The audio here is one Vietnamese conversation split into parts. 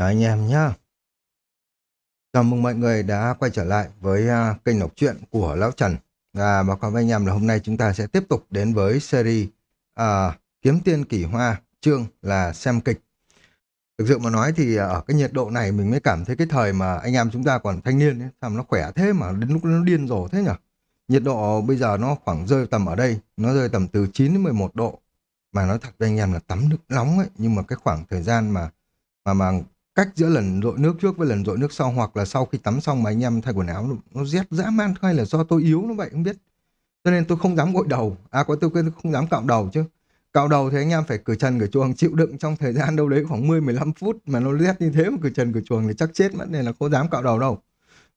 Chào anh em nhé. Chào mừng mọi người đã quay trở lại với uh, kênh đọc truyện của Lão Trần. Và báo cáo với anh em là hôm nay chúng ta sẽ tiếp tục đến với series uh, Kiếm Tiên Kỳ Hoa, chương là xem kịch. Thực sự mà nói thì à, ở cái nhiệt độ này mình mới cảm thấy cái thời mà anh em chúng ta còn thanh niên ấy, làm nó khỏe thế mà đến lúc nó điên rồ thế nhỉ? Nhiệt độ bây giờ nó khoảng rơi tầm ở đây, nó rơi tầm từ 9 đến 11 độ. Mà nói thật với anh em là tắm nước nóng ấy, nhưng mà cái khoảng thời gian mà mà mà cách giữa lần rội nước trước với lần rội nước sau hoặc là sau khi tắm xong mà anh em thay quần áo nó, nó rét dã man hay là do tôi yếu nó vậy không biết. Cho nên tôi không dám gội đầu. À có tôi không dám cạo đầu chứ. Cạo đầu thì anh em phải cử trần cử chuồng chịu đựng trong thời gian đâu đấy khoảng 10 15 phút mà nó rét như thế mà cử trần cử chuồng thì chắc chết mất nên là không dám cạo đầu đâu.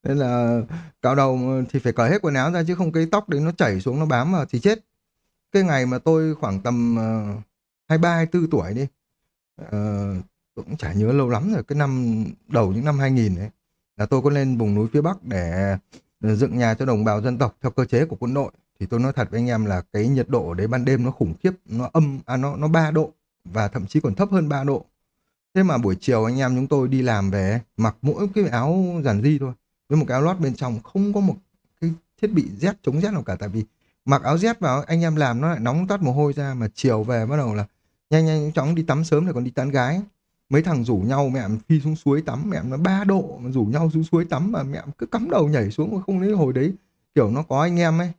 Nên là cạo đầu thì phải cởi hết quần áo ra chứ không cái tóc đấy nó chảy xuống nó bám vào thì chết. Cái ngày mà tôi khoảng tầm uh, 23 24 tuổi đi uh, tôi cũng chả nhớ lâu lắm rồi, cái năm đầu những năm 2000 ấy, là tôi có lên vùng núi phía Bắc để ờ, dựng nhà cho đồng bào dân tộc theo cơ chế của quân đội. Thì tôi nói thật với anh em là cái nhiệt độ ở đấy ban đêm nó khủng khiếp, nó âm à nó nó 3 độ và thậm chí còn thấp hơn 3 độ. Thế mà buổi chiều anh em chúng tôi đi làm về mặc mỗi cái áo giản di thôi, với một cái áo lót bên trong, không có một cái thiết bị rét chống rét nào cả. Tại vì mặc áo rét vào, anh em làm nó lại nóng toát mồ hôi ra, mà chiều về bắt đầu là nhanh nhanh chóng đi tắm sớm để còn đi tán gái mấy thằng rủ nhau mẹ phi xuống suối tắm, mẹ nó ba độ. Mà rủ nhau xuống suối tắm mà mẹ cứ cắm đầu nhảy xuống mà không lấy hồi đấy. Kiểu nó có anh em ấy.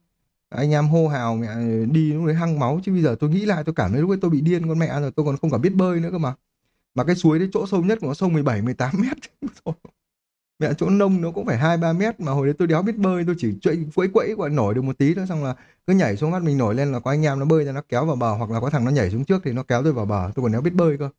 Anh em hô hào mẹ đi lúc đấy hăng máu. Chứ bây giờ tôi nghĩ lại, tôi cảm thấy lúc ấy tôi bị điên con mẹ rồi. Tôi còn không cả biết bơi nữa cơ mà. Mà cái suối đấy chỗ sâu nhất của nó sâu 17 18 mét. Mẹ chỗ nông nó cũng phải hai, ba mét. Mà hồi đấy tôi đéo biết bơi, tôi chỉ chạy quẫy quẫy gọi nổi được một tí thôi. Xong là cứ nhảy xuống mắt mình nổi lên là có anh em nó bơi ra, nó kéo vào bờ. Hoặc là có thằng nó nhảy xuống trước thì nó kéo tôi vào bờ. Tôi còn đéo biết bơi cơ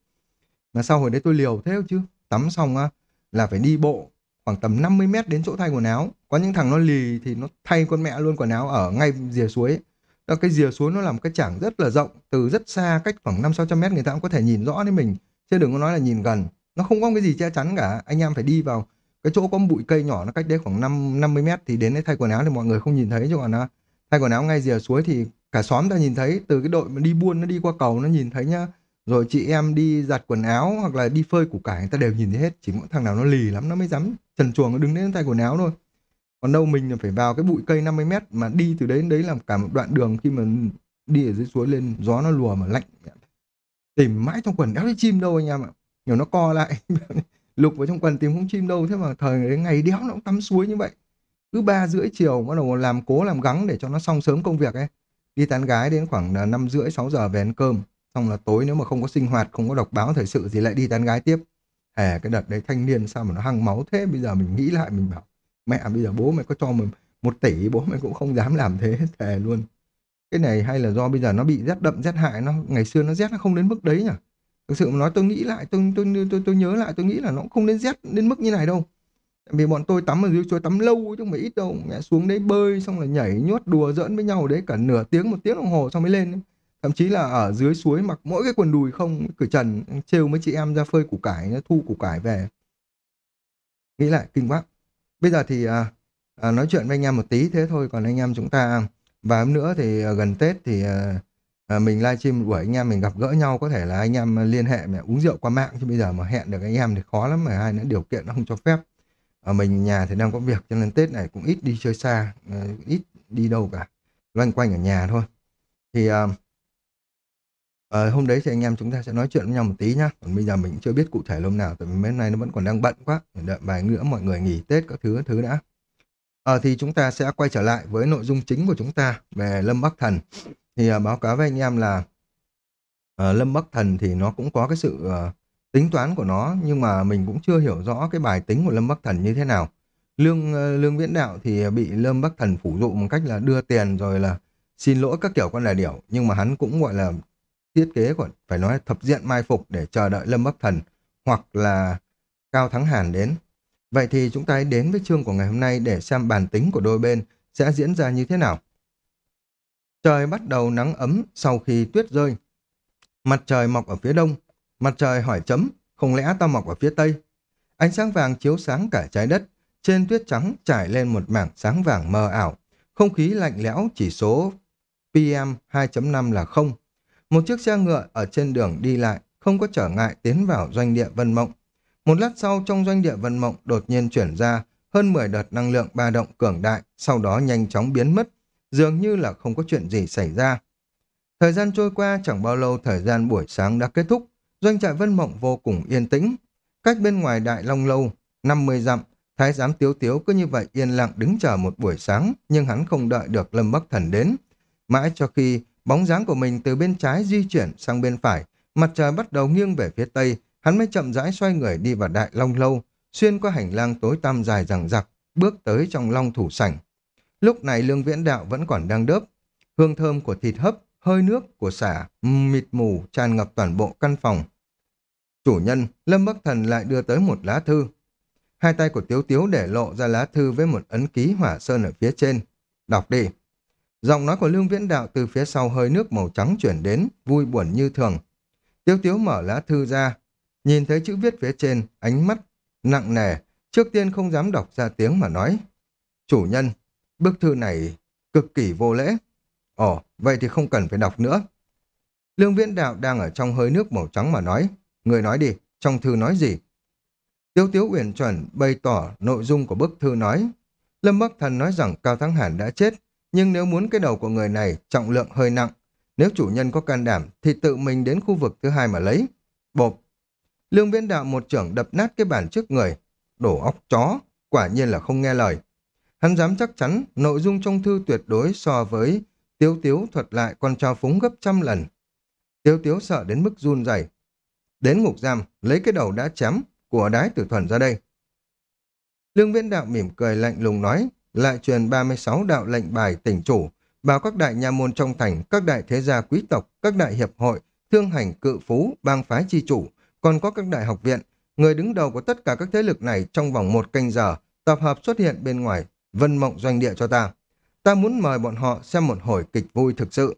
mà sau hồi đấy tôi liều thế chứ. Tắm xong á là phải đi bộ khoảng tầm 50 mét đến chỗ thay quần áo. Có những thằng nó lì thì nó thay con mẹ luôn quần áo ở ngay rìa suối. Đó, cái rìa suối nó làm cái chảng rất là rộng từ rất xa cách khoảng năm sáu trăm mét người ta cũng có thể nhìn rõ đến mình. Chứ đừng có nói là nhìn gần. Nó không có cái gì che chắn cả. Anh em phải đi vào cái chỗ có bụi cây nhỏ nó cách đấy khoảng năm năm mươi mét thì đến đấy thay quần áo thì mọi người không nhìn thấy chứ còn à, thay quần áo ngay rìa suối thì cả xóm ta nhìn thấy. Từ cái đội mà đi buôn nó đi qua cầu nó nhìn thấy nhá rồi chị em đi giặt quần áo hoặc là đi phơi củ cải, người ta đều nhìn thấy hết, chỉ mỗi thằng nào nó lì lắm nó mới dám trần chuồng, nó đứng đến tay quần áo thôi. Còn đâu mình là phải vào cái bụi cây 50 mét mà đi từ đấy đến đấy làm cả một đoạn đường khi mà đi ở dưới suối lên, gió nó lùa mà lạnh. Tìm mãi trong quần đéo thấy chim đâu anh em ạ. Nhiều nó co lại. Lục vào trong quần tìm không chim đâu, thế mà thời đấy, ngày đéo nó cũng tắm suối như vậy. Cứ ba rưỡi chiều bắt đầu làm cố làm gắng để cho nó xong sớm công việc ấy. Đi tán gái đến khoảng năm rưỡi, sáu giờ về ăn cơm xong là tối nếu mà không có sinh hoạt không có đọc báo thời sự gì lại đi tán gái tiếp. Hè cái đợt đấy thanh niên sao mà nó hăng máu thế? Bây giờ mình nghĩ lại mình bảo mẹ bây giờ bố mày có cho mình một tỷ bố mày cũng không dám làm thế thề luôn. Cái này hay là do bây giờ nó bị rét đậm rét hại nó ngày xưa nó rét nó không đến mức đấy nhỉ? Thực sự mà nói tôi nghĩ lại tôi tôi tôi tôi, tôi nhớ lại tôi nghĩ là nó không đến rét đến mức như này đâu. Vì bọn tôi tắm ở dưới suối tắm lâu chứ không phải ít đâu. Mẹ xuống đấy bơi xong là nhảy nhốt đùa giỡn với nhau đấy cả nửa tiếng một tiếng đồng hồ xong mới lên ấy thậm chí là ở dưới suối mặc mỗi cái quần đùi không cửa trần trêu mấy chị em ra phơi củ cải thu củ cải về. Nghĩ lại kinh quá. Bây giờ thì à, à, nói chuyện với anh em một tí thế thôi còn anh em chúng ta và hôm nữa thì à, gần tết thì à, à, mình livestream một buổi anh em mình gặp gỡ nhau có thể là anh em liên hệ mẹ uống rượu qua mạng chứ bây giờ mà hẹn được anh em thì khó lắm mà hai nữa điều kiện nó không cho phép. Ở mình nhà thì đang có việc cho nên tết này cũng ít đi chơi xa à, ít đi đâu cả loanh quanh ở nhà thôi. Thì à, Ờ, hôm đấy thì anh em chúng ta sẽ nói chuyện với nhau một tí nhá. Còn bây giờ mình chưa biết cụ thể lúc nào, tại vì mấy hôm nay nó vẫn còn đang bận quá. Đợi vài nữa mọi người nghỉ Tết các thứ các thứ đã. Ờ, thì chúng ta sẽ quay trở lại với nội dung chính của chúng ta về Lâm Bắc Thần. Thì à, báo cáo với anh em là à, Lâm Bắc Thần thì nó cũng có cái sự à, tính toán của nó, nhưng mà mình cũng chưa hiểu rõ cái bài tính của Lâm Bắc Thần như thế nào. Lương Lương Viễn Đạo thì bị Lâm Bắc Thần phủ dụ một cách là đưa tiền rồi là xin lỗi các kiểu con là điểu, nhưng mà hắn cũng gọi là thiết kế còn phải nói thập diện mai phục để chờ đợi Lâm Bắc Thần hoặc là Cao Thắng Hàn đến. Vậy thì chúng ta hãy đến với chương của ngày hôm nay để xem bản tính của đôi bên sẽ diễn ra như thế nào. Trời bắt đầu nắng ấm sau khi tuyết rơi. Mặt trời mọc ở phía đông, mặt trời hỏi chấm, không lẽ ta mọc ở phía tây? Ánh sáng vàng chiếu sáng cả trái đất, trên tuyết trắng trải lên một mảng sáng vàng mờ ảo. Không khí lạnh lẽo chỉ số PM 2.5 là không, một chiếc xe ngựa ở trên đường đi lại, không có trở ngại tiến vào doanh địa Vân Mộng. Một lát sau trong doanh địa Vân Mộng đột nhiên chuyển ra hơn 10 đợt năng lượng ba động cường đại, sau đó nhanh chóng biến mất, dường như là không có chuyện gì xảy ra. Thời gian trôi qua chẳng bao lâu thời gian buổi sáng đã kết thúc, doanh trại Vân Mộng vô cùng yên tĩnh. Cách bên ngoài Đại Long Lâu, 50 dặm, Thái giám Tiếu Tiếu cứ như vậy yên lặng đứng chờ một buổi sáng, nhưng hắn không đợi được Lâm Bắc Thần đến. Mãi cho khi bóng dáng của mình từ bên trái di chuyển sang bên phải, mặt trời bắt đầu nghiêng về phía tây, hắn mới chậm rãi xoay người đi vào Đại Long Lâu, xuyên qua hành lang tối tăm dài rằng rặc, bước tới trong long thủ sảnh. Lúc này Lương Viễn Đạo vẫn còn đang đớp, hương thơm của thịt hấp, hơi nước của xả, mịt mù tràn ngập toàn bộ căn phòng. Chủ nhân, Lâm Bắc Thần lại đưa tới một lá thư. Hai tay của Tiếu Tiếu để lộ ra lá thư với một ấn ký hỏa sơn ở phía trên. Đọc đi. Giọng nói của Lương Viễn Đạo từ phía sau hơi nước màu trắng chuyển đến, vui buồn như thường. Tiếu Tiếu mở lá thư ra, nhìn thấy chữ viết phía trên, ánh mắt nặng nề, trước tiên không dám đọc ra tiếng mà nói. Chủ nhân, bức thư này cực kỳ vô lễ. Ồ, vậy thì không cần phải đọc nữa. Lương Viễn Đạo đang ở trong hơi nước màu trắng mà nói. Người nói đi, trong thư nói gì? Tiếu Tiếu Uyển Chuẩn bày tỏ nội dung của bức thư nói. Lâm Bắc Thần nói rằng Cao Thắng Hàn đã chết, nhưng nếu muốn cái đầu của người này trọng lượng hơi nặng, nếu chủ nhân có can đảm thì tự mình đến khu vực thứ hai mà lấy. Bộp. Lương Viễn Đạo một trưởng đập nát cái bàn trước người. Đổ óc chó, quả nhiên là không nghe lời. Hắn dám chắc chắn nội dung trong thư tuyệt đối so với Tiếu Tiếu thuật lại con trao phúng gấp trăm lần. Tiếu Tiếu sợ đến mức run rẩy Đến ngục giam, lấy cái đầu đã chém của đái tử thuần ra đây. Lương Viễn Đạo mỉm cười lạnh lùng nói, lại truyền 36 đạo lệnh bài tỉnh chủ, bảo các đại nhà môn trong thành, các đại thế gia quý tộc, các đại hiệp hội, thương hành cự phú, bang phái chi chủ, còn có các đại học viện, người đứng đầu của tất cả các thế lực này trong vòng một canh giờ, tập hợp xuất hiện bên ngoài, vân mộng doanh địa cho ta. Ta muốn mời bọn họ xem một hồi kịch vui thực sự.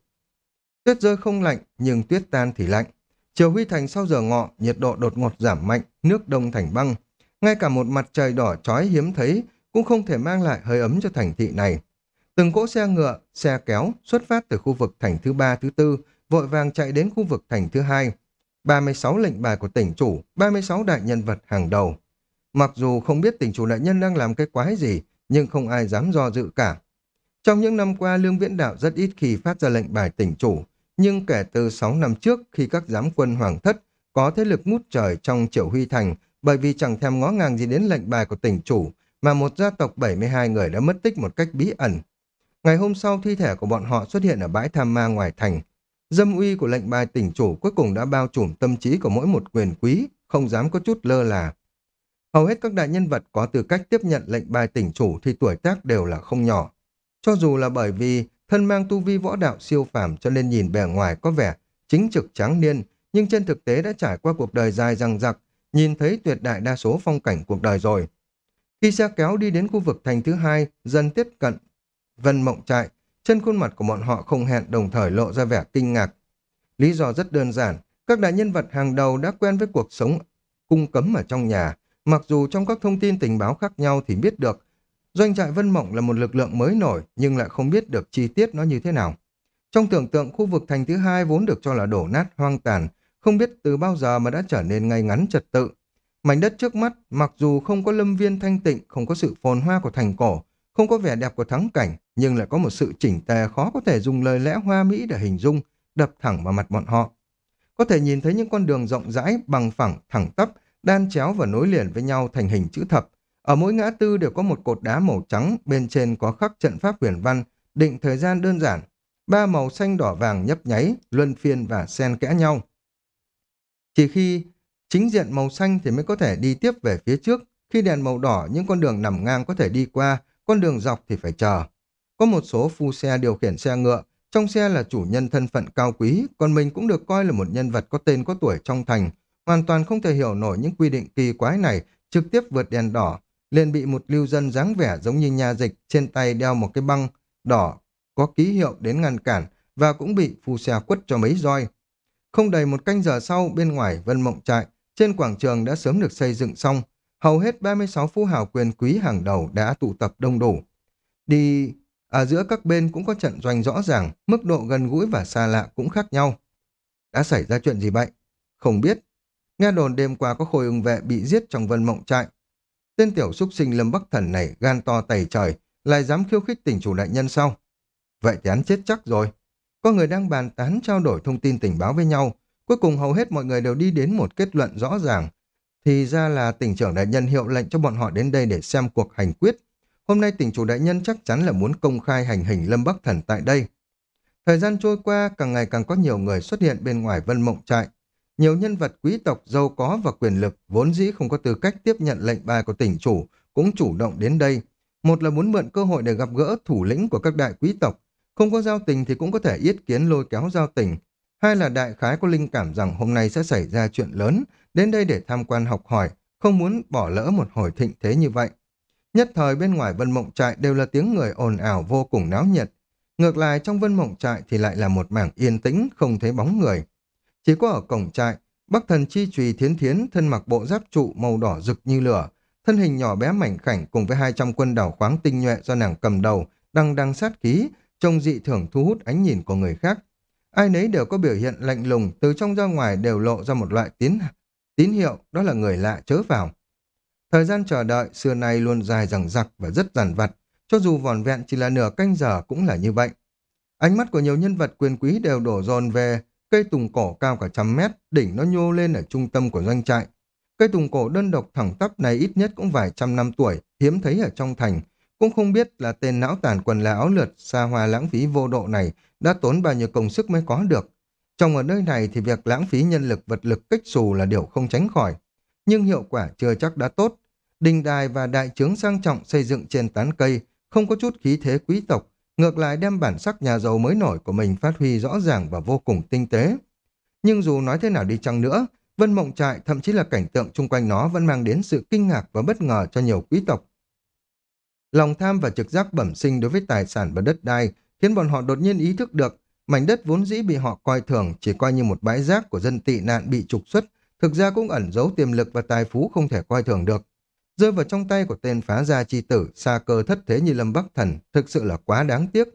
Tuyết rơi không lạnh, nhưng tuyết tan thì lạnh. Chiều huy thành sau giờ ngọ, nhiệt độ đột ngột giảm mạnh, nước đông thành băng. Ngay cả một mặt trời đỏ chói hiếm thấy cũng không thể mang lại hơi ấm cho thành thị này. Từng cỗ xe ngựa, xe kéo xuất phát từ khu vực thành thứ ba, thứ tư, vội vàng chạy đến khu vực thành thứ hai. 36 lệnh bài của tỉnh chủ, 36 đại nhân vật hàng đầu. Mặc dù không biết tỉnh chủ đại nhân đang làm cái quái gì, nhưng không ai dám do dự cả. Trong những năm qua, Lương Viễn Đạo rất ít khi phát ra lệnh bài tỉnh chủ, nhưng kể từ 6 năm trước khi các giám quân hoàng thất có thế lực ngút trời trong triệu huy thành bởi vì chẳng thèm ngó ngàng gì đến lệnh bài của tỉnh chủ mà một gia tộc 72 người đã mất tích một cách bí ẩn. Ngày hôm sau thi thể của bọn họ xuất hiện ở bãi tham ma ngoài thành. Dâm uy của lệnh bài tỉnh chủ cuối cùng đã bao trùm tâm trí của mỗi một quyền quý, không dám có chút lơ là. Hầu hết các đại nhân vật có tư cách tiếp nhận lệnh bài tỉnh chủ thì tuổi tác đều là không nhỏ. Cho dù là bởi vì thân mang tu vi võ đạo siêu phàm cho nên nhìn bề ngoài có vẻ chính trực tráng niên, nhưng trên thực tế đã trải qua cuộc đời dài răng rặc, nhìn thấy tuyệt đại đa số phong cảnh cuộc đời rồi. Khi xe kéo đi đến khu vực thành thứ hai, dần tiếp cận Vân Mộng Trại, trên khuôn mặt của bọn họ không hẹn đồng thời lộ ra vẻ kinh ngạc. Lý do rất đơn giản, các đại nhân vật hàng đầu đã quen với cuộc sống cung cấm ở trong nhà, mặc dù trong các thông tin tình báo khác nhau thì biết được Doanh trại Vân Mộng là một lực lượng mới nổi nhưng lại không biết được chi tiết nó như thế nào. Trong tưởng tượng khu vực thành thứ hai vốn được cho là đổ nát hoang tàn, không biết từ bao giờ mà đã trở nên ngay ngắn trật tự. Mảnh đất trước mắt, mặc dù không có lâm viên thanh tịnh, không có sự phồn hoa của thành cổ, không có vẻ đẹp của thắng cảnh, nhưng lại có một sự chỉnh tề khó có thể dùng lời lẽ hoa mỹ để hình dung, đập thẳng vào mặt bọn họ. Có thể nhìn thấy những con đường rộng rãi, bằng phẳng, thẳng tắp, đan chéo và nối liền với nhau thành hình chữ thập, ở mỗi ngã tư đều có một cột đá màu trắng, bên trên có khắc trận pháp huyền văn, định thời gian đơn giản. Ba màu xanh đỏ vàng nhấp nháy, luân phiên và xen kẽ nhau. Chỉ khi chính diện màu xanh thì mới có thể đi tiếp về phía trước. Khi đèn màu đỏ, những con đường nằm ngang có thể đi qua, con đường dọc thì phải chờ. Có một số phu xe điều khiển xe ngựa, trong xe là chủ nhân thân phận cao quý, còn mình cũng được coi là một nhân vật có tên có tuổi trong thành. Hoàn toàn không thể hiểu nổi những quy định kỳ quái này, trực tiếp vượt đèn đỏ, liền bị một lưu dân dáng vẻ giống như nhà dịch trên tay đeo một cái băng đỏ có ký hiệu đến ngăn cản và cũng bị phu xe quất cho mấy roi. Không đầy một canh giờ sau, bên ngoài Vân Mộng Trại, trên quảng trường đã sớm được xây dựng xong, hầu hết 36 phú hào quyền quý hàng đầu đã tụ tập đông đủ. Đi ở giữa các bên cũng có trận doanh rõ ràng, mức độ gần gũi và xa lạ cũng khác nhau. Đã xảy ra chuyện gì vậy? Không biết. Nghe đồn đêm qua có khôi ưng vệ bị giết trong vân mộng trại. Tên tiểu súc sinh Lâm Bắc Thần này gan to tẩy trời, lại dám khiêu khích tỉnh chủ đại nhân sau. Vậy thì hắn chết chắc rồi. Có người đang bàn tán trao đổi thông tin tình báo với nhau. Cuối cùng hầu hết mọi người đều đi đến một kết luận rõ ràng. Thì ra là tỉnh trưởng đại nhân hiệu lệnh cho bọn họ đến đây để xem cuộc hành quyết. Hôm nay tỉnh chủ đại nhân chắc chắn là muốn công khai hành hình Lâm Bắc Thần tại đây. Thời gian trôi qua, càng ngày càng có nhiều người xuất hiện bên ngoài vân mộng trại. Nhiều nhân vật quý tộc giàu có và quyền lực vốn dĩ không có tư cách tiếp nhận lệnh bài của tỉnh chủ cũng chủ động đến đây. Một là muốn mượn cơ hội để gặp gỡ thủ lĩnh của các đại quý tộc, không có giao tình thì cũng có thể yết kiến lôi kéo giao tình. Hai là đại khái có linh cảm rằng hôm nay sẽ xảy ra chuyện lớn, đến đây để tham quan học hỏi, không muốn bỏ lỡ một hồi thịnh thế như vậy. Nhất thời bên ngoài vân mộng trại đều là tiếng người ồn ào vô cùng náo nhiệt. Ngược lại trong vân mộng trại thì lại là một mảng yên tĩnh, không thấy bóng người. Chỉ có ở cổng trại, bắc thần chi trùy thiến thiến thân mặc bộ giáp trụ màu đỏ rực như lửa, thân hình nhỏ bé mảnh khảnh cùng với 200 quân đảo khoáng tinh nhuệ do nàng cầm đầu, đang đang sát khí, trông dị thường thu hút ánh nhìn của người khác. Ai nấy đều có biểu hiện lạnh lùng, từ trong ra ngoài đều lộ ra một loại tín tín hiệu, đó là người lạ chớ vào. Thời gian chờ đợi xưa nay luôn dài dằng dặc và rất dằn vặt, cho dù vòn vẹn chỉ là nửa canh giờ cũng là như vậy. Ánh mắt của nhiều nhân vật quyền quý đều đổ dồn về cây tùng cổ cao cả trăm mét, đỉnh nó nhô lên ở trung tâm của doanh trại. Cây tùng cổ đơn độc thẳng tắp này ít nhất cũng vài trăm năm tuổi, hiếm thấy ở trong thành. Cũng không biết là tên não tàn quần là áo lượt, xa hoa lãng phí vô độ này đã tốn bao nhiêu công sức mới có được. Trong ở nơi này thì việc lãng phí nhân lực vật lực cách xù là điều không tránh khỏi. Nhưng hiệu quả chưa chắc đã tốt. Đình đài và đại trướng sang trọng xây dựng trên tán cây, không có chút khí thế quý tộc, ngược lại đem bản sắc nhà giàu mới nổi của mình phát huy rõ ràng và vô cùng tinh tế. Nhưng dù nói thế nào đi chăng nữa, Vân Mộng Trại thậm chí là cảnh tượng chung quanh nó vẫn mang đến sự kinh ngạc và bất ngờ cho nhiều quý tộc. Lòng tham và trực giác bẩm sinh đối với tài sản và đất đai khiến bọn họ đột nhiên ý thức được mảnh đất vốn dĩ bị họ coi thường chỉ coi như một bãi rác của dân tị nạn bị trục xuất, thực ra cũng ẩn giấu tiềm lực và tài phú không thể coi thường được. Rơi vào trong tay của tên phá gia chi tử, xa cơ thất thế như Lâm Bắc Thần, thực sự là quá đáng tiếc.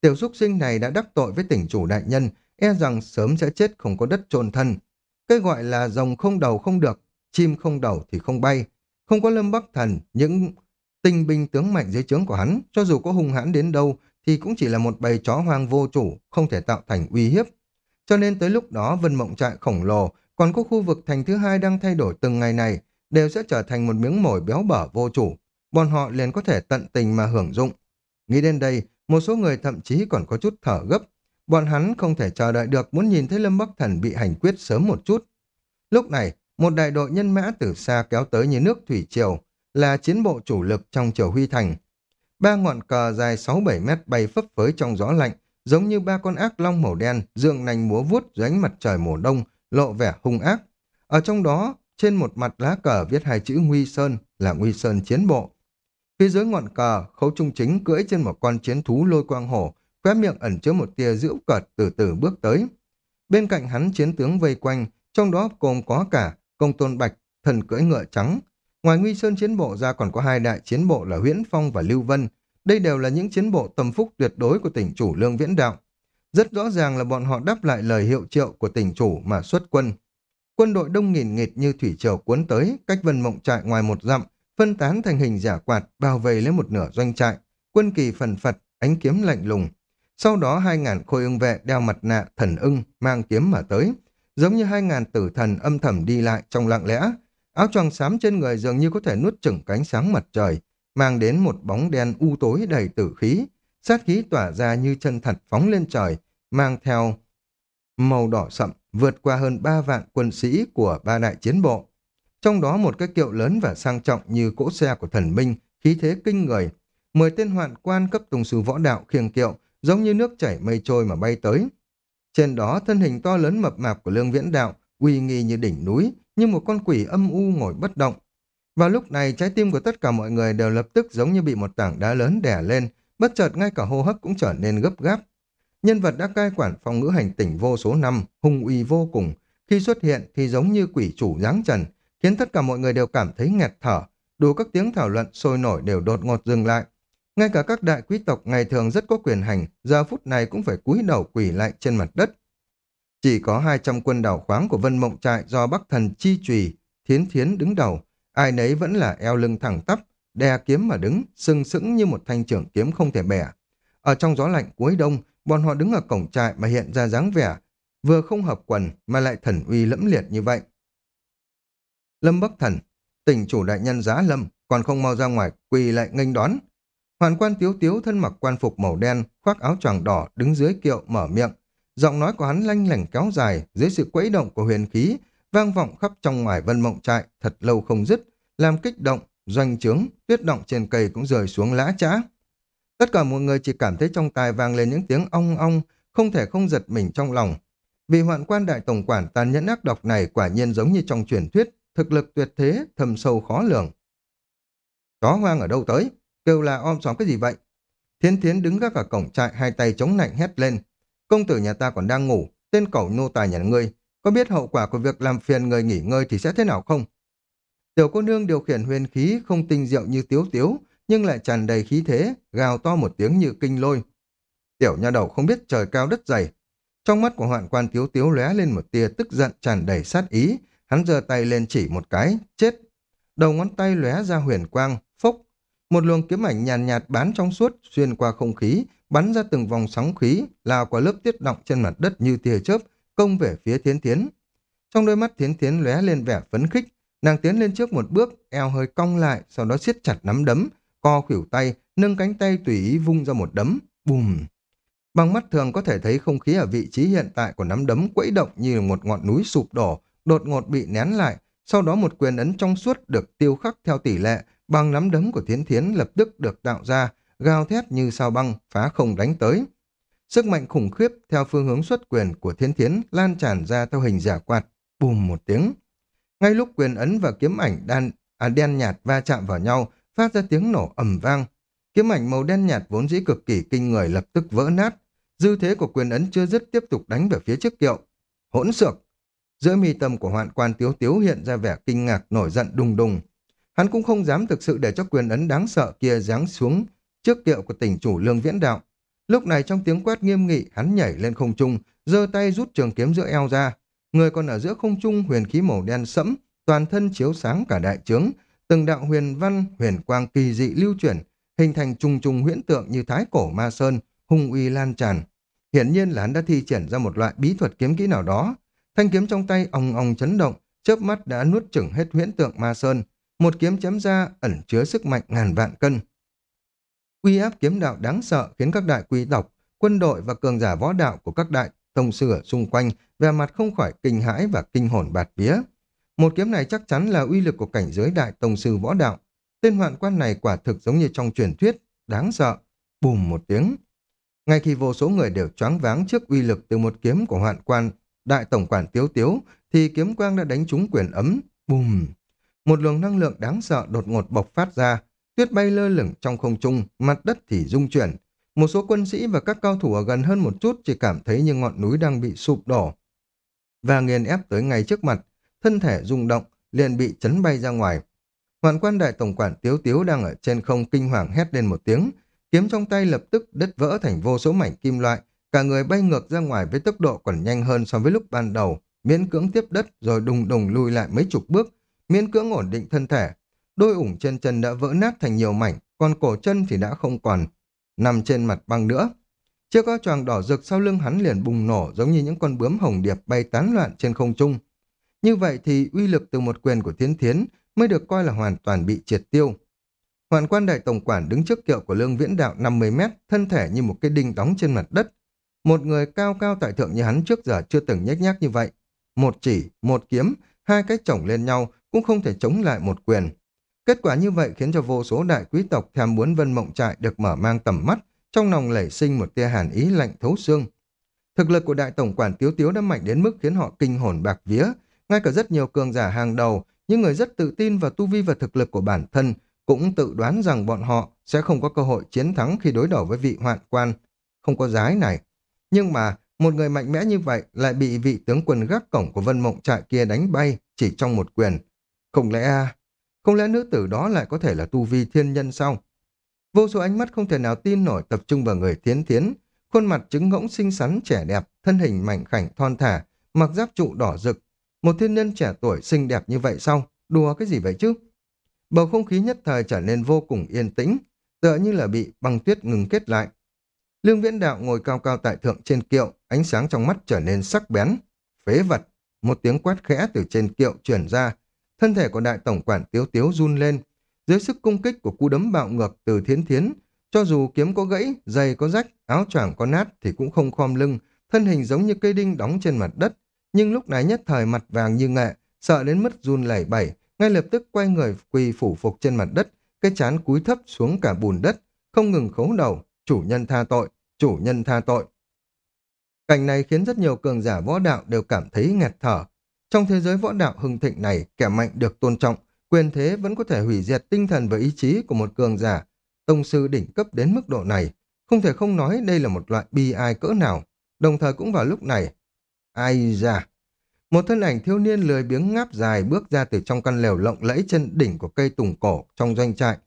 Tiểu súc sinh này đã đắc tội với tỉnh chủ đại nhân, e rằng sớm sẽ chết không có đất trôn thân. Cái gọi là rồng không đầu không được, chim không đầu thì không bay. Không có Lâm Bắc Thần, những tinh binh tướng mạnh dưới trướng của hắn, cho dù có hung hãn đến đâu, thì cũng chỉ là một bầy chó hoang vô chủ, không thể tạo thành uy hiếp. Cho nên tới lúc đó vân mộng trại khổng lồ, còn có khu vực thành thứ hai đang thay đổi từng ngày này, đều sẽ trở thành một miếng mồi béo bở vô chủ. Bọn họ liền có thể tận tình mà hưởng dụng. Nghĩ đến đây, một số người thậm chí còn có chút thở gấp. Bọn hắn không thể chờ đợi được muốn nhìn thấy Lâm Bắc Thần bị hành quyết sớm một chút. Lúc này, một đại đội nhân mã từ xa kéo tới như nước thủy triều, là chiến bộ chủ lực trong triều huy thành. Ba ngọn cờ dài 6-7 mét bay phấp phới trong gió lạnh, giống như ba con ác long màu đen, dương nành múa vuốt dưới ánh mặt trời mùa đông, lộ vẻ hung ác. Ở trong đó, trên một mặt lá cờ viết hai chữ Nguy Sơn là Nguy Sơn chiến bộ. Phía dưới ngọn cờ, khấu trung chính cưỡi trên một con chiến thú lôi quang hổ, khóe miệng ẩn chứa một tia dữ cợt từ từ bước tới. Bên cạnh hắn chiến tướng vây quanh, trong đó gồm có cả công tôn bạch, thần cưỡi ngựa trắng, Ngoài Nguy Sơn chiến bộ ra còn có hai đại chiến bộ là Huyễn Phong và Lưu Vân. Đây đều là những chiến bộ tâm phúc tuyệt đối của tỉnh chủ Lương Viễn Đạo. Rất rõ ràng là bọn họ đáp lại lời hiệu triệu của tỉnh chủ mà xuất quân. Quân đội đông nghìn nghịt như thủy triều cuốn tới, cách vân mộng trại ngoài một dặm, phân tán thành hình giả quạt, bao vây lấy một nửa doanh trại. Quân kỳ phần phật, ánh kiếm lạnh lùng. Sau đó hai ngàn khôi ưng vệ đeo mặt nạ thần ưng, mang kiếm mà tới. Giống như hai ngàn tử thần âm thầm đi lại trong lặng lẽ, Áo choàng xám trên người dường như có thể nuốt chửng cánh sáng mặt trời, mang đến một bóng đen u tối đầy tử khí. Sát khí tỏa ra như chân thật phóng lên trời, mang theo màu đỏ sậm, vượt qua hơn ba vạn quân sĩ của ba đại chiến bộ. Trong đó một cái kiệu lớn và sang trọng như cỗ xe của thần minh, khí thế kinh người. Mười tên hoạn quan cấp tùng sư võ đạo khiêng kiệu, giống như nước chảy mây trôi mà bay tới. Trên đó thân hình to lớn mập mạp của lương viễn đạo, uy nghi như đỉnh núi, như một con quỷ âm u ngồi bất động. và lúc này, trái tim của tất cả mọi người đều lập tức giống như bị một tảng đá lớn đè lên, bất chợt ngay cả hô hấp cũng trở nên gấp gáp. Nhân vật đã cai quản phòng ngữ hành tỉnh vô số năm, hung uy vô cùng. Khi xuất hiện thì giống như quỷ chủ giáng trần, khiến tất cả mọi người đều cảm thấy nghẹt thở. Đủ các tiếng thảo luận sôi nổi đều đột ngột dừng lại. Ngay cả các đại quý tộc ngày thường rất có quyền hành, giờ phút này cũng phải cúi đầu quỳ lại trên mặt đất. Chỉ có 200 quân đảo khoáng của Vân Mộng Trại do Bắc Thần Chi Trùy, Thiến Thiến đứng đầu, ai nấy vẫn là eo lưng thẳng tắp, đè kiếm mà đứng, sừng sững như một thanh trưởng kiếm không thể bẻ. Ở trong gió lạnh cuối đông, bọn họ đứng ở cổng trại mà hiện ra dáng vẻ, vừa không hợp quần mà lại thần uy lẫm liệt như vậy. Lâm Bắc Thần, tỉnh chủ đại nhân giá Lâm, còn không mau ra ngoài quỳ lại nghênh đón. Hoàn quan tiếu tiếu thân mặc quan phục màu đen, khoác áo choàng đỏ, đứng dưới kiệu mở miệng. Giọng nói của hắn lanh lảnh kéo dài, dưới sự quẫy động của huyền khí, vang vọng khắp trong ngoài vân mộng trại, thật lâu không dứt, làm kích động, doanh trướng, tuyết động trên cây cũng rơi xuống lã chã. Tất cả mọi người chỉ cảm thấy trong tai vang lên những tiếng ong ong, không thể không giật mình trong lòng. Vì hoạn quan đại tổng quản tàn nhẫn ác độc này quả nhiên giống như trong truyền thuyết, thực lực tuyệt thế, thầm sâu khó lường. Chó hoang ở đâu tới? Kêu là om xóm cái gì vậy? Thiên thiến đứng gác ở cổng trại hai tay chống nạnh hét lên. Công tử nhà ta còn đang ngủ, tên cẩu nô tài nhà ngươi. Có biết hậu quả của việc làm phiền người nghỉ ngơi thì sẽ thế nào không? Tiểu cô nương điều khiển huyền khí không tinh diệu như tiếu tiếu, nhưng lại tràn đầy khí thế, gào to một tiếng như kinh lôi. Tiểu nha đầu không biết trời cao đất dày. Trong mắt của hoạn quan tiếu tiếu lóe lên một tia tức giận tràn đầy sát ý, hắn giơ tay lên chỉ một cái, chết. Đầu ngón tay lóe ra huyền quang, phốc. Một luồng kiếm ảnh nhàn nhạt, nhạt bán trong suốt, xuyên qua không khí, bắn ra từng vòng sóng khí, lao qua lớp tiết động trên mặt đất như tia chớp, công về phía thiến thiến. Trong đôi mắt thiến thiến lóe lên vẻ phấn khích, nàng tiến lên trước một bước, eo hơi cong lại, sau đó siết chặt nắm đấm, co khuỷu tay, nâng cánh tay tùy ý vung ra một đấm, bùm. Bằng mắt thường có thể thấy không khí ở vị trí hiện tại của nắm đấm quẫy động như một ngọn núi sụp đổ, đột ngột bị nén lại, sau đó một quyền ấn trong suốt được tiêu khắc theo tỷ lệ, bằng nắm đấm của thiến thiến lập tức được tạo ra, gào thét như sao băng, phá không đánh tới. Sức mạnh khủng khiếp theo phương hướng xuất quyền của thiên thiến lan tràn ra theo hình giả quạt, bùm một tiếng. Ngay lúc quyền ấn và kiếm ảnh đan, à, đen nhạt va chạm vào nhau, phát ra tiếng nổ ầm vang. Kiếm ảnh màu đen nhạt vốn dĩ cực kỳ kinh người lập tức vỡ nát. Dư thế của quyền ấn chưa dứt tiếp tục đánh về phía trước kiệu. Hỗn xược! Giữa mi tâm của hoạn quan tiếu tiếu hiện ra vẻ kinh ngạc nổi giận đùng đùng. Hắn cũng không dám thực sự để cho quyền ấn đáng sợ kia giáng xuống trước kiệu của tỉnh chủ lương viễn đạo. Lúc này trong tiếng quát nghiêm nghị, hắn nhảy lên không trung, giơ tay rút trường kiếm giữa eo ra. Người còn ở giữa không trung huyền khí màu đen sẫm, toàn thân chiếu sáng cả đại trướng, từng đạo huyền văn, huyền quang kỳ dị lưu chuyển, hình thành trùng trùng huyễn tượng như thái cổ ma sơn, hung uy lan tràn. Hiển nhiên là hắn đã thi triển ra một loại bí thuật kiếm kỹ nào đó. Thanh kiếm trong tay ong ong chấn động, chớp mắt đã nuốt chửng hết huyễn tượng ma sơn. Một kiếm chém ra ẩn chứa sức mạnh ngàn vạn cân. Uy áp kiếm đạo đáng sợ khiến các đại quý tộc, quân đội và cường giả võ đạo của các đại tông sư ở xung quanh về mặt không khỏi kinh hãi và kinh hồn bạt vía. Một kiếm này chắc chắn là uy lực của cảnh giới đại tông sư võ đạo. Tên hoạn quan này quả thực giống như trong truyền thuyết, đáng sợ. Bùm một tiếng. Ngay khi vô số người đều choáng váng trước uy lực từ một kiếm của hoạn quan, đại tổng quản tiếu tiếu, thì kiếm quang đã đánh trúng quyền ấm. Bùm. Một luồng năng lượng đáng sợ đột ngột bộc phát ra, tuyết bay lơ lửng trong không trung, mặt đất thì rung chuyển. Một số quân sĩ và các cao thủ ở gần hơn một chút chỉ cảm thấy như ngọn núi đang bị sụp đổ. Và nghiền ép tới ngay trước mặt, thân thể rung động, liền bị chấn bay ra ngoài. Hoàn quan đại tổng quản Tiếu Tiếu đang ở trên không kinh hoàng hét lên một tiếng, kiếm trong tay lập tức đứt vỡ thành vô số mảnh kim loại, cả người bay ngược ra ngoài với tốc độ còn nhanh hơn so với lúc ban đầu, miễn cưỡng tiếp đất rồi đùng đùng lui lại mấy chục bước, miễn cưỡng ổn định thân thể. Đôi ủng trên chân đã vỡ nát thành nhiều mảnh, còn cổ chân thì đã không còn nằm trên mặt băng nữa. Chiếc áo choàng đỏ rực sau lưng hắn liền bùng nổ giống như những con bướm hồng điệp bay tán loạn trên không trung. Như vậy thì uy lực từ một quyền của Thiến Thiến mới được coi là hoàn toàn bị triệt tiêu. Hoàn quan đại tổng quản đứng trước kiệu của lương viễn đạo 50 mét, thân thể như một cái đinh đóng trên mặt đất. Một người cao cao tại thượng như hắn trước giờ chưa từng nhếch nhác như vậy. Một chỉ, một kiếm, hai cái chồng lên nhau cũng không thể chống lại một quyền. Kết quả như vậy khiến cho vô số đại quý tộc tham muốn vân mộng trại được mở mang tầm mắt, trong lòng lẩy sinh một tia hàn ý lạnh thấu xương. Thực lực của đại tổng quản Tiếu Tiếu đã mạnh đến mức khiến họ kinh hồn bạc vía, ngay cả rất nhiều cường giả hàng đầu, những người rất tự tin vào tu vi và thực lực của bản thân, cũng tự đoán rằng bọn họ sẽ không có cơ hội chiến thắng khi đối đầu với vị hoạn quan, không có giái này. Nhưng mà, một người mạnh mẽ như vậy lại bị vị tướng quân gác cổng của Vân Mộng trại kia đánh bay chỉ trong một quyền. Không lẽ... À? Không lẽ nữ tử đó lại có thể là tu vi thiên nhân sao? Vô số ánh mắt không thể nào tin nổi tập trung vào người thiến thiến, khuôn mặt trứng ngỗng xinh xắn trẻ đẹp, thân hình mảnh khảnh thon thả, mặc giáp trụ đỏ rực. Một thiên nhân trẻ tuổi xinh đẹp như vậy sao? Đùa cái gì vậy chứ? Bầu không khí nhất thời trở nên vô cùng yên tĩnh, tựa như là bị băng tuyết ngừng kết lại. Lương Viễn Đạo ngồi cao cao tại thượng trên kiệu, ánh sáng trong mắt trở nên sắc bén. Phế vật, một tiếng quát khẽ từ trên kiệu truyền ra. Thân thể của đại tổng quản tiếu tiếu run lên. Dưới sức cung kích của cú đấm bạo ngược từ thiến thiến, cho dù kiếm có gãy, giày có rách, áo choàng có nát thì cũng không khom lưng, thân hình giống như cây đinh đóng trên mặt đất. Nhưng lúc này nhất thời mặt vàng như nghệ, sợ đến mức run lẩy bẩy, ngay lập tức quay người quỳ phủ phục trên mặt đất, cái chán cúi thấp xuống cả bùn đất, không ngừng khấu đầu, chủ nhân tha tội, chủ nhân tha tội. Cảnh này khiến rất nhiều cường giả võ đạo đều cảm thấy nghẹt thở. Trong thế giới võ đạo hưng thịnh này, kẻ mạnh được tôn trọng, quyền thế vẫn có thể hủy diệt tinh thần và ý chí của một cường giả. Tông sư đỉnh cấp đến mức độ này, không thể không nói đây là một loại bi ai cỡ nào. Đồng thời cũng vào lúc này, ai ra, một thân ảnh thiếu niên lười biếng ngáp dài bước ra từ trong căn lều lộng lẫy trên đỉnh của cây tùng cổ trong doanh trại.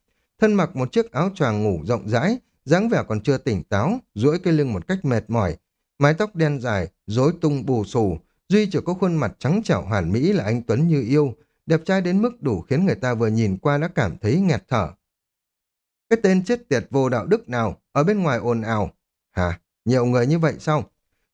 Thân mặc một chiếc áo choàng ngủ rộng rãi, dáng vẻ còn chưa tỉnh táo, duỗi cây lưng một cách mệt mỏi. Mái tóc đen dài, rối tung bù xù, duy chỉ có khuôn mặt trắng trẻo hoàn mỹ là anh Tuấn như yêu, đẹp trai đến mức đủ khiến người ta vừa nhìn qua đã cảm thấy nghẹt thở. Cái tên chết tiệt vô đạo đức nào, ở bên ngoài ồn ào. Hả? Nhiều người như vậy sao?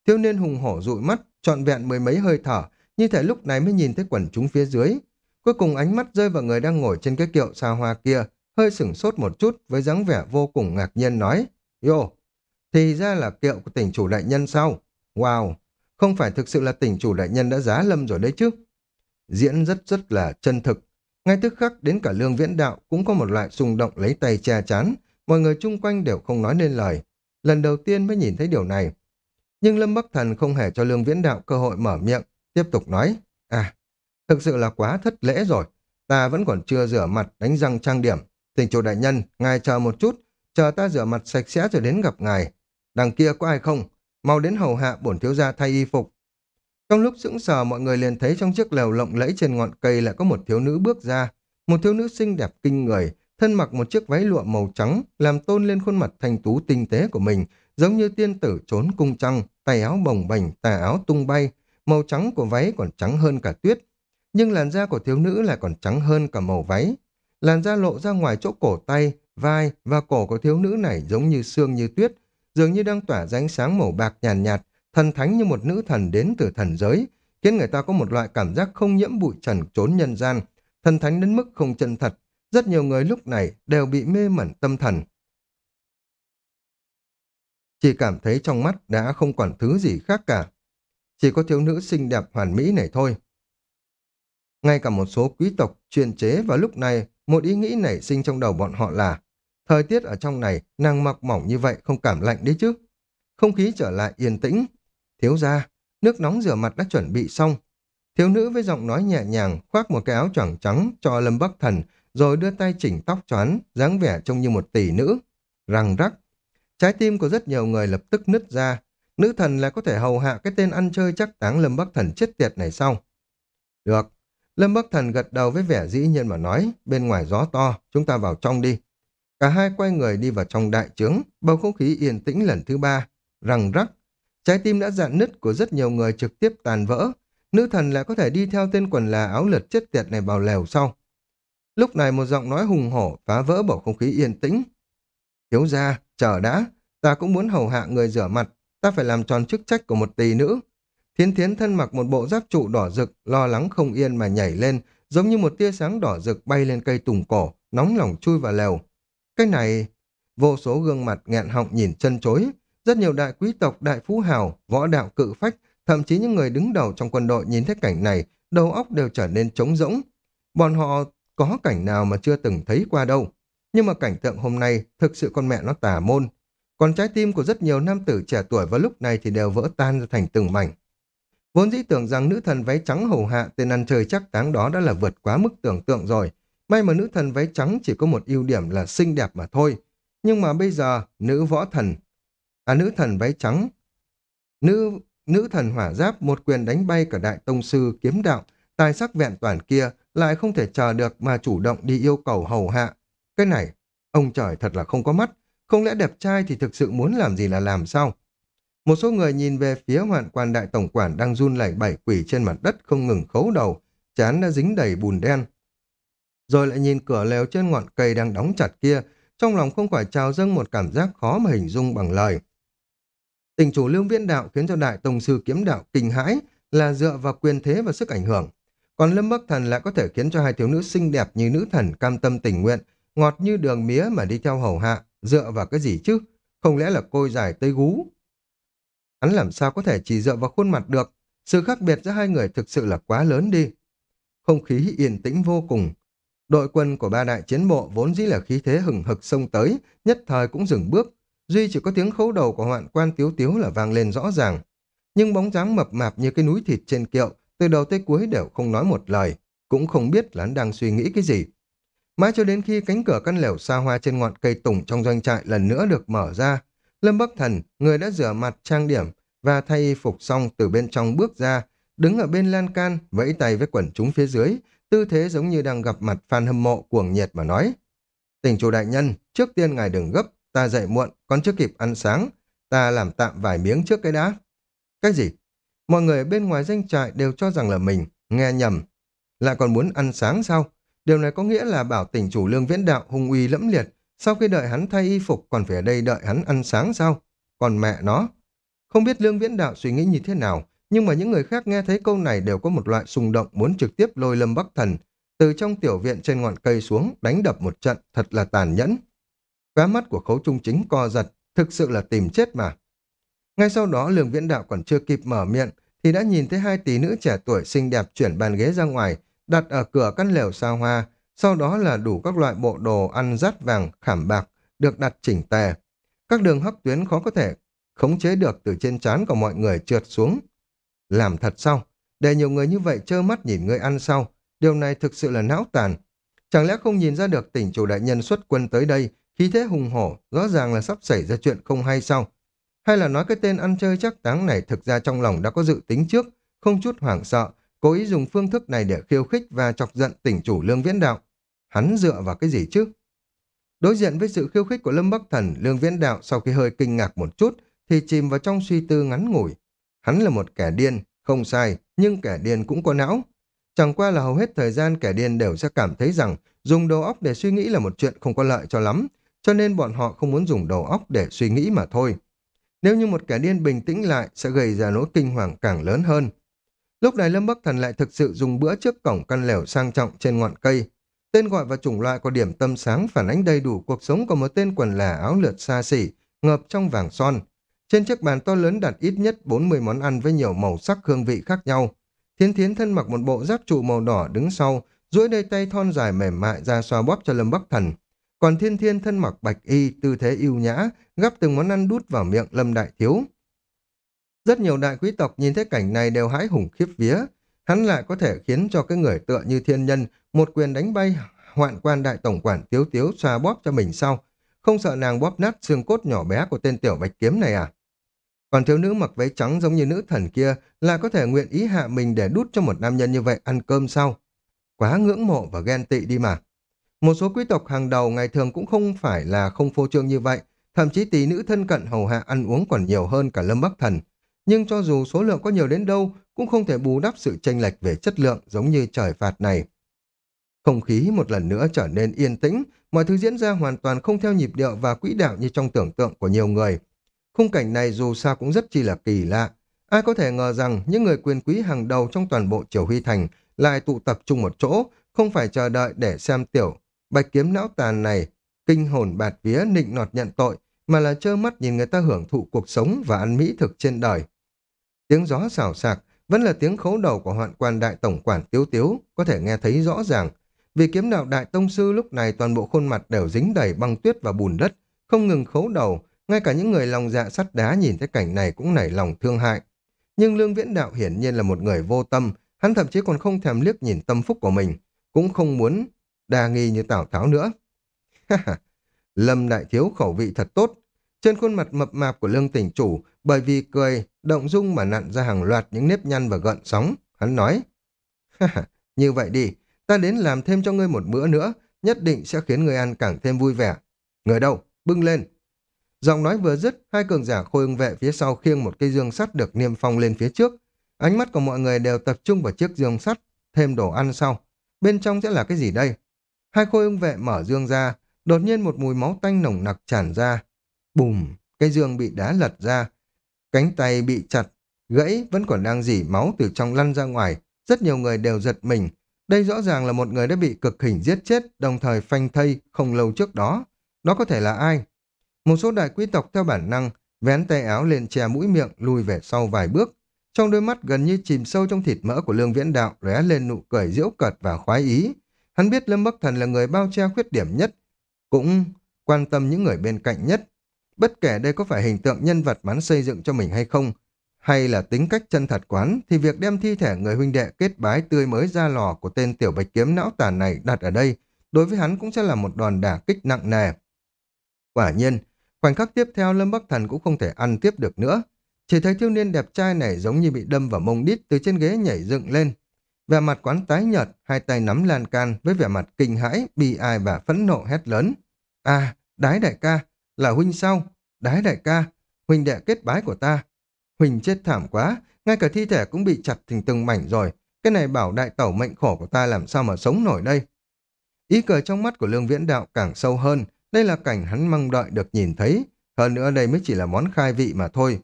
Thiếu niên hùng hổ dụi mắt, trọn vẹn mười mấy hơi thở, như thể lúc này mới nhìn thấy quần chúng phía dưới. Cuối cùng ánh mắt rơi vào người đang ngồi trên cái kiệu xa hoa kia, hơi sửng sốt một chút với dáng vẻ vô cùng ngạc nhiên nói. Yo, thì ra là kiệu của tỉnh chủ đại nhân sao? Wow, không phải thực sự là tỉnh chủ đại nhân đã giá lâm rồi đấy chứ. Diễn rất rất là chân thực. Ngay tức khắc đến cả lương viễn đạo cũng có một loại xung động lấy tay che chán. Mọi người chung quanh đều không nói nên lời. Lần đầu tiên mới nhìn thấy điều này. Nhưng Lâm Bắc Thần không hề cho lương viễn đạo cơ hội mở miệng, tiếp tục nói, à, thực sự là quá thất lễ rồi, ta vẫn còn chưa rửa mặt đánh răng trang điểm. Tỉnh chủ đại nhân, ngài chờ một chút, chờ ta rửa mặt sạch sẽ rồi đến gặp ngài. Đằng kia có ai không? Mau đến hầu hạ bổn thiếu gia thay y phục. Trong lúc sững sờ mọi người liền thấy trong chiếc lều lộng lẫy trên ngọn cây lại có một thiếu nữ bước ra. Một thiếu nữ xinh đẹp kinh người, thân mặc một chiếc váy lụa màu trắng, làm tôn lên khuôn mặt thanh tú tinh tế của mình, giống như tiên tử trốn cung trăng, tay áo bồng bềnh, tà áo tung bay, Màu trắng của váy còn trắng hơn cả tuyết, nhưng làn da của thiếu nữ lại còn trắng hơn cả màu váy. Làn da lộ ra ngoài chỗ cổ tay, vai và cổ của thiếu nữ này giống như xương như tuyết, dường như đang tỏa ra ánh sáng màu bạc nhàn nhạt, nhạt, thần thánh như một nữ thần đến từ thần giới, khiến người ta có một loại cảm giác không nhiễm bụi trần trốn nhân gian, thần thánh đến mức không chân thật. Rất nhiều người lúc này đều bị mê mẩn tâm thần. Chỉ cảm thấy trong mắt đã không còn thứ gì khác cả chỉ có thiếu nữ xinh đẹp hoàn mỹ này thôi. Ngay cả một số quý tộc chuyên chế vào lúc này, một ý nghĩ nảy sinh trong đầu bọn họ là thời tiết ở trong này nàng mặc mỏng như vậy không cảm lạnh đấy chứ. Không khí trở lại yên tĩnh. Thiếu ra, nước nóng rửa mặt đã chuẩn bị xong. Thiếu nữ với giọng nói nhẹ nhàng khoác một cái áo choàng trắng cho Lâm Bắc Thần rồi đưa tay chỉnh tóc choán, dáng vẻ trông như một tỷ nữ. Răng rắc. Trái tim của rất nhiều người lập tức nứt ra, Nữ thần lại có thể hầu hạ cái tên ăn chơi chắc táng Lâm Bắc Thần chết tiệt này sau. Được. Lâm Bắc Thần gật đầu với vẻ dĩ nhiên mà nói, bên ngoài gió to, chúng ta vào trong đi. Cả hai quay người đi vào trong đại trướng, bầu không khí yên tĩnh lần thứ ba, răng rắc. Trái tim đã dạn nứt của rất nhiều người trực tiếp tàn vỡ. Nữ thần lại có thể đi theo tên quần là áo lượt chết tiệt này vào lèo sau. Lúc này một giọng nói hùng hổ phá vỡ bầu không khí yên tĩnh. Thiếu ra, chờ đã, ta cũng muốn hầu hạ người rửa mặt, ta phải làm tròn chức trách của một tỷ nữ. Thiến thiến thân mặc một bộ giáp trụ đỏ rực, lo lắng không yên mà nhảy lên, giống như một tia sáng đỏ rực bay lên cây tùng cổ, nóng lòng chui vào lèo. Cái này, vô số gương mặt nghẹn họng nhìn chân chối, rất nhiều đại quý tộc, đại phú hào, võ đạo cự phách, thậm chí những người đứng đầu trong quân đội nhìn thấy cảnh này, đầu óc đều trở nên trống rỗng. Bọn họ có cảnh nào mà chưa từng thấy qua đâu. Nhưng mà cảnh tượng hôm nay thực sự con mẹ nó tà môn, còn trái tim của rất nhiều nam tử trẻ tuổi vào lúc này thì đều vỡ tan ra thành từng mảnh. Vốn dĩ tưởng rằng nữ thần váy trắng hầu hạ tên ăn chơi chắc táng đó đã là vượt quá mức tưởng tượng rồi. May mà nữ thần váy trắng chỉ có một ưu điểm là xinh đẹp mà thôi. Nhưng mà bây giờ, nữ võ thần, à nữ thần váy trắng, nữ nữ thần hỏa giáp một quyền đánh bay cả đại tông sư kiếm đạo, tài sắc vẹn toàn kia lại không thể chờ được mà chủ động đi yêu cầu hầu hạ. Cái này, ông trời thật là không có mắt, không lẽ đẹp trai thì thực sự muốn làm gì là làm sao? Một số người nhìn về phía hoạn quan đại tổng quản đang run lẩy bẩy quỷ trên mặt đất không ngừng khấu đầu, chán đã dính đầy bùn đen. Rồi lại nhìn cửa lều trên ngọn cây đang đóng chặt kia, trong lòng không khỏi trào dâng một cảm giác khó mà hình dung bằng lời. Tình chủ lương viễn đạo khiến cho đại tông sư kiếm đạo kinh hãi là dựa vào quyền thế và sức ảnh hưởng. Còn Lâm Bắc Thần lại có thể khiến cho hai thiếu nữ xinh đẹp như nữ thần cam tâm tình nguyện, ngọt như đường mía mà đi theo hầu hạ, dựa vào cái gì chứ? Không lẽ là côi dài tây gú? Hắn làm sao có thể chỉ dựa vào khuôn mặt được? Sự khác biệt giữa hai người thực sự là quá lớn đi. Không khí yên tĩnh vô cùng. Đội quân của ba đại chiến bộ vốn dĩ là khí thế hừng hực xông tới, nhất thời cũng dừng bước. Duy chỉ có tiếng khấu đầu của hoạn quan tiếu tiếu là vang lên rõ ràng. Nhưng bóng dáng mập mạp như cái núi thịt trên kiệu, từ đầu tới cuối đều không nói một lời, cũng không biết là hắn đang suy nghĩ cái gì. Mãi cho đến khi cánh cửa căn lều xa hoa trên ngọn cây tùng trong doanh trại lần nữa được mở ra, Lâm Bắc Thần, người đã rửa mặt trang điểm và thay y phục xong từ bên trong bước ra, đứng ở bên lan can, vẫy tay với quần chúng phía dưới, tư thế giống như đang gặp mặt fan hâm mộ cuồng nhiệt mà nói. Tỉnh chủ đại nhân, trước tiên ngài đừng gấp, ta dậy muộn, còn chưa kịp ăn sáng, ta làm tạm vài miếng trước cái đã. Cái gì? Mọi người bên ngoài danh trại đều cho rằng là mình, nghe nhầm. Lại còn muốn ăn sáng sao? Điều này có nghĩa là bảo tỉnh chủ lương viễn đạo hung uy lẫm liệt, sau khi đợi hắn thay y phục còn phải ở đây đợi hắn ăn sáng sao? Còn mẹ nó. Không biết lương viễn đạo suy nghĩ như thế nào, nhưng mà những người khác nghe thấy câu này đều có một loại xung động muốn trực tiếp lôi lâm bắc thần từ trong tiểu viện trên ngọn cây xuống đánh đập một trận thật là tàn nhẫn. Cá mắt của khấu trung chính co giật, thực sự là tìm chết mà. Ngay sau đó lường viễn đạo còn chưa kịp mở miệng thì đã nhìn thấy hai tỷ nữ trẻ tuổi xinh đẹp chuyển bàn ghế ra ngoài đặt ở cửa căn lều sao hoa, sau đó là đủ các loại bộ đồ ăn rát vàng, khảm bạc, được đặt chỉnh tề. Các đường hấp tuyến khó có thể khống chế được từ trên trán của mọi người trượt xuống. Làm thật sao? Để nhiều người như vậy trơ mắt nhìn người ăn sau, điều này thực sự là não tàn. Chẳng lẽ không nhìn ra được tỉnh chủ đại nhân xuất quân tới đây, khí thế hùng hổ, rõ ràng là sắp xảy ra chuyện không hay sao? Hay là nói cái tên ăn chơi chắc táng này thực ra trong lòng đã có dự tính trước, không chút hoảng sợ, cố ý dùng phương thức này để khiêu khích và chọc giận tỉnh chủ Lương Viễn Đạo. Hắn dựa vào cái gì chứ? Đối diện với sự khiêu khích của Lâm Bắc Thần, Lương Viễn Đạo sau khi hơi kinh ngạc một chút thì chìm vào trong suy tư ngắn ngủi. Hắn là một kẻ điên, không sai, nhưng kẻ điên cũng có não. Chẳng qua là hầu hết thời gian kẻ điên đều sẽ cảm thấy rằng dùng đầu óc để suy nghĩ là một chuyện không có lợi cho lắm, cho nên bọn họ không muốn dùng đầu óc để suy nghĩ mà thôi. Nếu như một kẻ điên bình tĩnh lại sẽ gây ra nỗi kinh hoàng càng lớn hơn. Lúc này Lâm Bắc Thần lại thực sự dùng bữa trước cổng căn lều sang trọng trên ngọn cây. Tên gọi và chủng loại của điểm tâm sáng phản ánh đầy đủ cuộc sống của một tên quần là áo lượt xa xỉ, ngợp trong vàng son. Trên chiếc bàn to lớn đặt ít nhất 40 món ăn với nhiều màu sắc hương vị khác nhau. Thiên thiến thân mặc một bộ giáp trụ màu đỏ đứng sau, duỗi đôi tay thon dài mềm mại ra xoa bóp cho Lâm Bắc Thần. Còn thiên thiên thân mặc bạch y, tư thế yêu nhã, gắp từng món ăn đút vào miệng Lâm Đại Thiếu. Rất nhiều đại quý tộc nhìn thấy cảnh này đều hãi hùng khiếp vía. Hắn lại có thể khiến cho cái người tựa như thiên nhân một quyền đánh bay hoạn quan đại tổng quản tiếu tiếu xoa bóp cho mình sau. Không sợ nàng bóp nát xương cốt nhỏ bé của tên tiểu bạch kiếm này à? Còn thiếu nữ mặc váy trắng giống như nữ thần kia là có thể nguyện ý hạ mình để đút cho một nam nhân như vậy ăn cơm sau. Quá ngưỡng mộ và ghen tị đi mà. Một số quý tộc hàng đầu ngày thường cũng không phải là không phô trương như vậy, thậm chí tỷ nữ thân cận hầu hạ ăn uống còn nhiều hơn cả Lâm Bắc Thần. Nhưng cho dù số lượng có nhiều đến đâu, cũng không thể bù đắp sự chênh lệch về chất lượng giống như trời phạt này. Không khí một lần nữa trở nên yên tĩnh, mọi thứ diễn ra hoàn toàn không theo nhịp điệu và quỹ đạo như trong tưởng tượng của nhiều người. Khung cảnh này dù sao cũng rất chi là kỳ lạ. Ai có thể ngờ rằng những người quyền quý hàng đầu trong toàn bộ Triều Huy Thành lại tụ tập trung một chỗ, không phải chờ đợi để xem tiểu bạch kiếm não tàn này kinh hồn bạt vía nịnh nọt nhận tội, mà là trơ mắt nhìn người ta hưởng thụ cuộc sống và ăn mỹ thực trên đời. Tiếng gió xào xạc vẫn là tiếng khấu đầu của hoạn quan đại tổng quản tiếu tiếu, có thể nghe thấy rõ ràng. Vì kiếm đạo đại tông sư lúc này toàn bộ khuôn mặt đều dính đầy băng tuyết và bùn đất, không ngừng khấu đầu, ngay cả những người lòng dạ sắt đá nhìn thấy cảnh này cũng nảy lòng thương hại. Nhưng Lương Viễn Đạo hiển nhiên là một người vô tâm, hắn thậm chí còn không thèm liếc nhìn tâm phúc của mình, cũng không muốn đa nghi như Tào Tháo nữa. Lâm Đại Thiếu khẩu vị thật tốt. Trên khuôn mặt mập mạp của Lương Tỉnh Chủ, bởi vì cười, động dung mà nặn ra hàng loạt những nếp nhăn và gợn sóng, hắn nói. như vậy đi, ta đến làm thêm cho ngươi một bữa nữa, nhất định sẽ khiến ngươi ăn càng thêm vui vẻ. Người đâu, bưng lên. Giọng nói vừa dứt, hai cường giả khôi ưng vệ phía sau khiêng một cây dương sắt được niêm phong lên phía trước. Ánh mắt của mọi người đều tập trung vào chiếc dương sắt, thêm đồ ăn sau. Bên trong sẽ là cái gì đây? Hai khôi ưng vệ mở dương ra, đột nhiên một mùi máu tanh nồng nặc tràn ra. Bùm, cây dương bị đá lật ra. Cánh tay bị chặt, gãy vẫn còn đang dỉ máu từ trong lăn ra ngoài. Rất nhiều người đều giật mình. Đây rõ ràng là một người đã bị cực hình giết chết, đồng thời phanh thây không lâu trước đó. Đó có thể là ai? Một số đại quý tộc theo bản năng, vén tay áo lên che mũi miệng, lùi về sau vài bước. Trong đôi mắt gần như chìm sâu trong thịt mỡ của Lương Viễn Đạo lóe lên nụ cười diễu cợt và khoái ý. Hắn biết Lâm Bắc Thần là người bao che khuyết điểm nhất, cũng quan tâm những người bên cạnh nhất. Bất kể đây có phải hình tượng nhân vật mà hắn xây dựng cho mình hay không, hay là tính cách chân thật quán, thì việc đem thi thể người huynh đệ kết bái tươi mới ra lò của tên tiểu bạch kiếm não tàn này đặt ở đây, đối với hắn cũng sẽ là một đòn đả kích nặng nề. Quả nhiên, khoảnh khắc tiếp theo Lâm Bắc Thần cũng không thể ăn tiếp được nữa. Chỉ thấy thiếu niên đẹp trai này giống như bị đâm vào mông đít từ trên ghế nhảy dựng lên. Vẻ mặt quán tái nhợt, hai tay nắm lan can với vẻ mặt kinh hãi, bi ai và phẫn nộ hét lớn. À, đái đại ca, là huynh sao? Đái đại ca, huynh đệ kết bái của ta. Huynh chết thảm quá, ngay cả thi thể cũng bị chặt thành từng mảnh rồi. Cái này bảo đại tẩu mệnh khổ của ta làm sao mà sống nổi đây. Ý cười trong mắt của Lương Viễn Đạo càng sâu hơn, đây là cảnh hắn mong đợi được nhìn thấy. Hơn nữa đây mới chỉ là món khai vị mà thôi.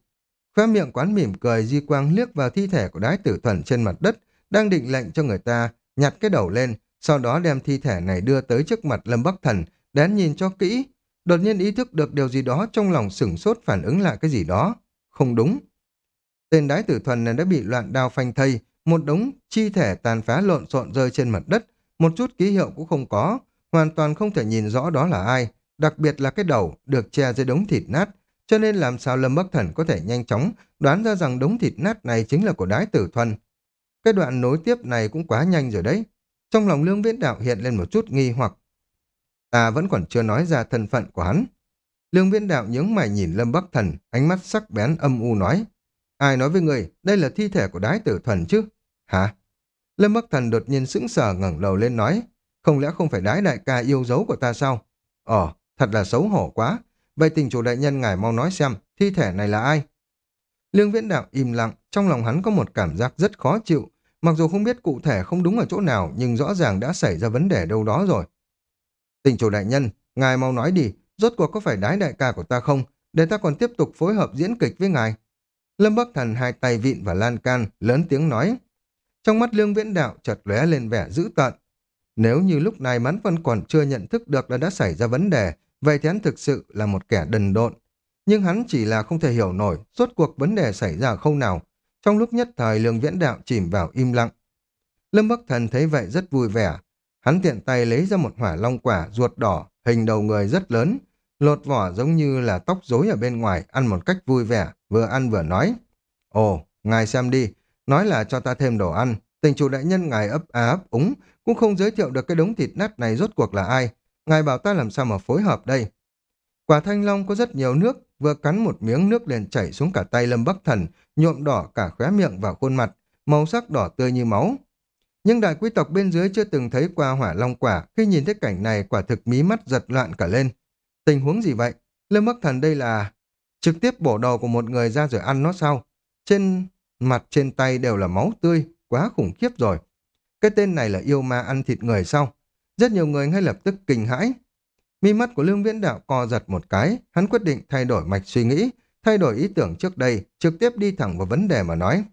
Khoe miệng quán mỉm cười di quang liếc vào thi thể của đái tử thuần trên mặt đất, đang định lệnh cho người ta nhặt cái đầu lên, sau đó đem thi thể này đưa tới trước mặt Lâm Bắc Thần, đén nhìn cho kỹ. Đột nhiên ý thức được điều gì đó trong lòng sửng sốt phản ứng lại cái gì đó. Không đúng. Tên đái tử thuần này đã bị loạn đao phanh thây, một đống chi thể tàn phá lộn xộn rơi trên mặt đất, một chút ký hiệu cũng không có, hoàn toàn không thể nhìn rõ đó là ai, đặc biệt là cái đầu được che dưới đống thịt nát, cho nên làm sao Lâm Bắc Thần có thể nhanh chóng đoán ra rằng đống thịt nát này chính là của đái tử thuần. Cái đoạn nối tiếp này cũng quá nhanh rồi đấy. Trong lòng Lương Viễn Đạo hiện lên một chút nghi hoặc. Ta vẫn còn chưa nói ra thân phận của hắn. Lương Viễn Đạo nhướng mày nhìn Lâm Bắc Thần, ánh mắt sắc bén âm u nói. Ai nói với người, đây là thi thể của đái tử thuần chứ? Hả? Lâm Bắc Thần đột nhiên sững sờ ngẩng đầu lên nói. Không lẽ không phải đái đại ca yêu dấu của ta sao? Ồ, thật là xấu hổ quá. Vậy tình chủ đại nhân ngài mau nói xem, thi thể này là ai? Lương Viễn Đạo im lặng, trong lòng hắn có một cảm giác rất khó chịu. Mặc dù không biết cụ thể không đúng ở chỗ nào, nhưng rõ ràng đã xảy ra vấn đề đâu đó rồi. Tình chủ đại nhân, ngài mau nói đi, rốt cuộc có phải đái đại ca của ta không? Để ta còn tiếp tục phối hợp diễn kịch với ngài. Lâm Bắc Thần hai tay vịn và lan can, lớn tiếng nói. Trong mắt Lương Viễn Đạo chợt lóe lên vẻ dữ tợn. Nếu như lúc này Mãn Vân còn chưa nhận thức được là đã xảy ra vấn đề, vậy thì hắn thực sự là một kẻ đần độn. Nhưng hắn chỉ là không thể hiểu nổi rốt cuộc vấn đề xảy ra không nào. Trong lúc nhất thời Lương Viễn Đạo chìm vào im lặng. Lâm Bắc Thần thấy vậy rất vui vẻ. Hắn tiện tay lấy ra một hỏa long quả ruột đỏ, hình đầu người rất lớn, lột vỏ giống như là tóc rối ở bên ngoài, ăn một cách vui vẻ, vừa ăn vừa nói. Ồ, ngài xem đi, nói là cho ta thêm đồ ăn, tình chủ đại nhân ngài ấp á ấp úng, cũng không giới thiệu được cái đống thịt nát này rốt cuộc là ai. Ngài bảo ta làm sao mà phối hợp đây. Quả thanh long có rất nhiều nước, vừa cắn một miếng nước liền chảy xuống cả tay Lâm Bắc Thần, nhuộm đỏ cả khóe miệng và khuôn mặt, màu sắc đỏ tươi như máu. Nhưng đại quý tộc bên dưới chưa từng thấy qua hỏa long quả, khi nhìn thấy cảnh này quả thực mí mắt giật loạn cả lên. Tình huống gì vậy? Lâm Bắc Thần đây là trực tiếp bổ đầu của một người ra rồi ăn nó sao? Trên mặt trên tay đều là máu tươi, quá khủng khiếp rồi. Cái tên này là yêu ma ăn thịt người sao? Rất nhiều người ngay lập tức kinh hãi. Mi mắt của Lương Viễn Đạo co giật một cái, hắn quyết định thay đổi mạch suy nghĩ, thay đổi ý tưởng trước đây, trực tiếp đi thẳng vào vấn đề mà nói.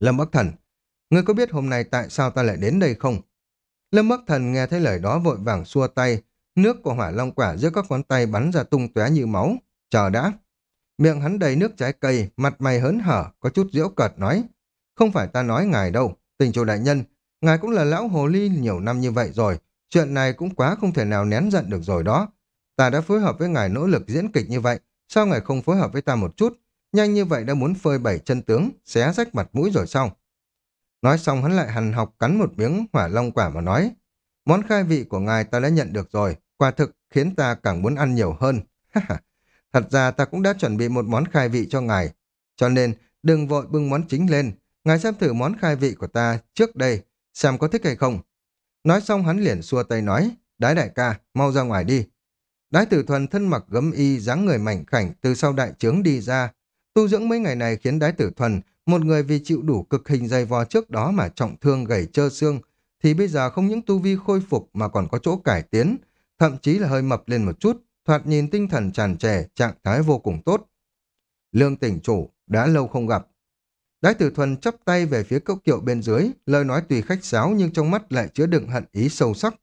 Lâm Bắc Thần, ngươi có biết hôm nay tại sao ta lại đến đây không? Lâm Bắc Thần nghe thấy lời đó vội vàng xua tay, nước của hỏa long quả giữa các ngón tay bắn ra tung tóe như máu. Chờ đã. Miệng hắn đầy nước trái cây, mặt mày hớn hở, có chút diễu cợt nói. Không phải ta nói ngài đâu, tình chủ đại nhân, ngài cũng là lão hồ ly nhiều năm như vậy rồi, chuyện này cũng quá không thể nào nén giận được rồi đó. Ta đã phối hợp với ngài nỗ lực diễn kịch như vậy, sao ngài không phối hợp với ta một chút? Nhanh như vậy đã muốn phơi bảy chân tướng, xé rách mặt mũi rồi xong. Nói xong hắn lại hằn học cắn một miếng hỏa long quả mà nói. Món khai vị của ngài ta đã nhận được rồi, quả thực khiến ta càng muốn ăn nhiều hơn. Thật ra ta cũng đã chuẩn bị một món khai vị cho ngài, cho nên đừng vội bưng món chính lên, ngài xem thử món khai vị của ta trước đây, xem có thích hay không. Nói xong hắn liền xua tay nói, đái đại ca, mau ra ngoài đi. Đái tử thuần thân mặc gấm y, dáng người mảnh khảnh từ sau đại trướng đi ra. Tu dưỡng mấy ngày này khiến đái tử thuần, một người vì chịu đủ cực hình dày vò trước đó mà trọng thương gầy trơ xương, thì bây giờ không những tu vi khôi phục mà còn có chỗ cải tiến, thậm chí là hơi mập lên một chút, thoạt nhìn tinh thần tràn trề, trạng thái vô cùng tốt. Lương tỉnh chủ, đã lâu không gặp. Đái tử thuần chắp tay về phía cốc kiệu bên dưới, lời nói tùy khách sáo nhưng trong mắt lại chứa đựng hận ý sâu sắc.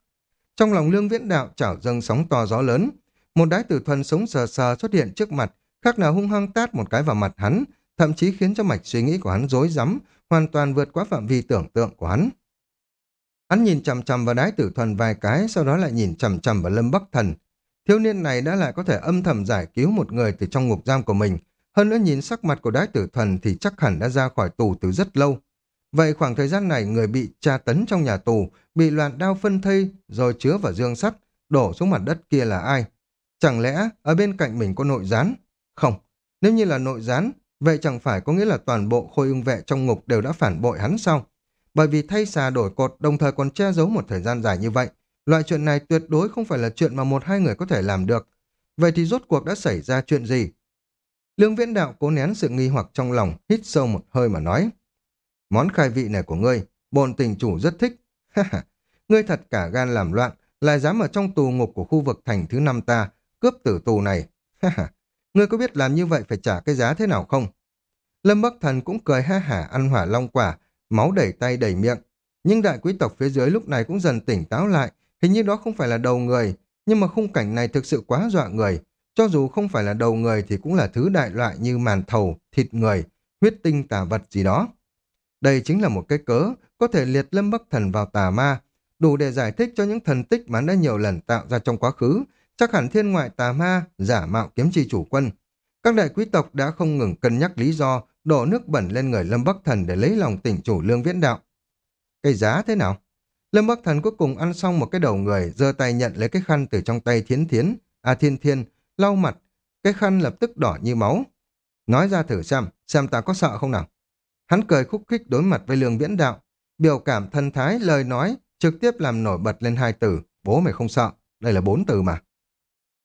Trong lòng lương viễn đạo chảo dâng sóng to gió lớn, một đái tử thuần sống sờ sờ xuất hiện trước mặt, khác nào hung hăng tát một cái vào mặt hắn, thậm chí khiến cho mạch suy nghĩ của hắn rối rắm, hoàn toàn vượt quá phạm vi tưởng tượng của hắn. Hắn nhìn chằm chằm vào đái tử thuần vài cái, sau đó lại nhìn chằm chằm vào lâm bắc thần. Thiếu niên này đã lại có thể âm thầm giải cứu một người từ trong ngục giam của mình, hơn nữa nhìn sắc mặt của đái tử thuần thì chắc hẳn đã ra khỏi tù từ rất lâu. Vậy khoảng thời gian này người bị tra tấn trong nhà tù, bị loạn đao phân thây, rồi chứa vào dương sắt, đổ xuống mặt đất kia là ai? Chẳng lẽ ở bên cạnh mình có nội gián? Không, nếu như là nội gián, vậy chẳng phải có nghĩa là toàn bộ khôi ưng vệ trong ngục đều đã phản bội hắn sao? Bởi vì thay xà đổi cột đồng thời còn che giấu một thời gian dài như vậy, loại chuyện này tuyệt đối không phải là chuyện mà một hai người có thể làm được. Vậy thì rốt cuộc đã xảy ra chuyện gì? Lương viễn đạo cố nén sự nghi hoặc trong lòng, hít sâu một hơi mà nói. Món khai vị này của ngươi, bồn tình chủ rất thích. ngươi thật cả gan làm loạn, lại dám ở trong tù ngục của khu vực thành thứ năm ta, cướp tử tù này. ngươi có biết làm như vậy phải trả cái giá thế nào không? Lâm Bắc Thần cũng cười ha hả ăn hỏa long quả, máu đẩy tay đẩy miệng. Nhưng đại quý tộc phía dưới lúc này cũng dần tỉnh táo lại, hình như đó không phải là đầu người, nhưng mà khung cảnh này thực sự quá dọa người. Cho dù không phải là đầu người thì cũng là thứ đại loại như màn thầu, thịt người, huyết tinh tà vật gì đó. Đây chính là một cái cớ có thể liệt lâm bắc thần vào tà ma, đủ để giải thích cho những thần tích mà đã nhiều lần tạo ra trong quá khứ, chắc hẳn thiên ngoại tà ma, giả mạo kiếm chi chủ quân. Các đại quý tộc đã không ngừng cân nhắc lý do đổ nước bẩn lên người Lâm Bắc Thần để lấy lòng tỉnh chủ lương viễn đạo. Cái giá thế nào? Lâm Bắc Thần cuối cùng ăn xong một cái đầu người, giơ tay nhận lấy cái khăn từ trong tay thiến thiến, à thiên thiên, lau mặt, cái khăn lập tức đỏ như máu. Nói ra thử xem, xem ta có sợ không nào? Hắn cười khúc khích đối mặt với lương viễn đạo, biểu cảm thân thái, lời nói, trực tiếp làm nổi bật lên hai từ, bố mày không sợ, đây là bốn từ mà.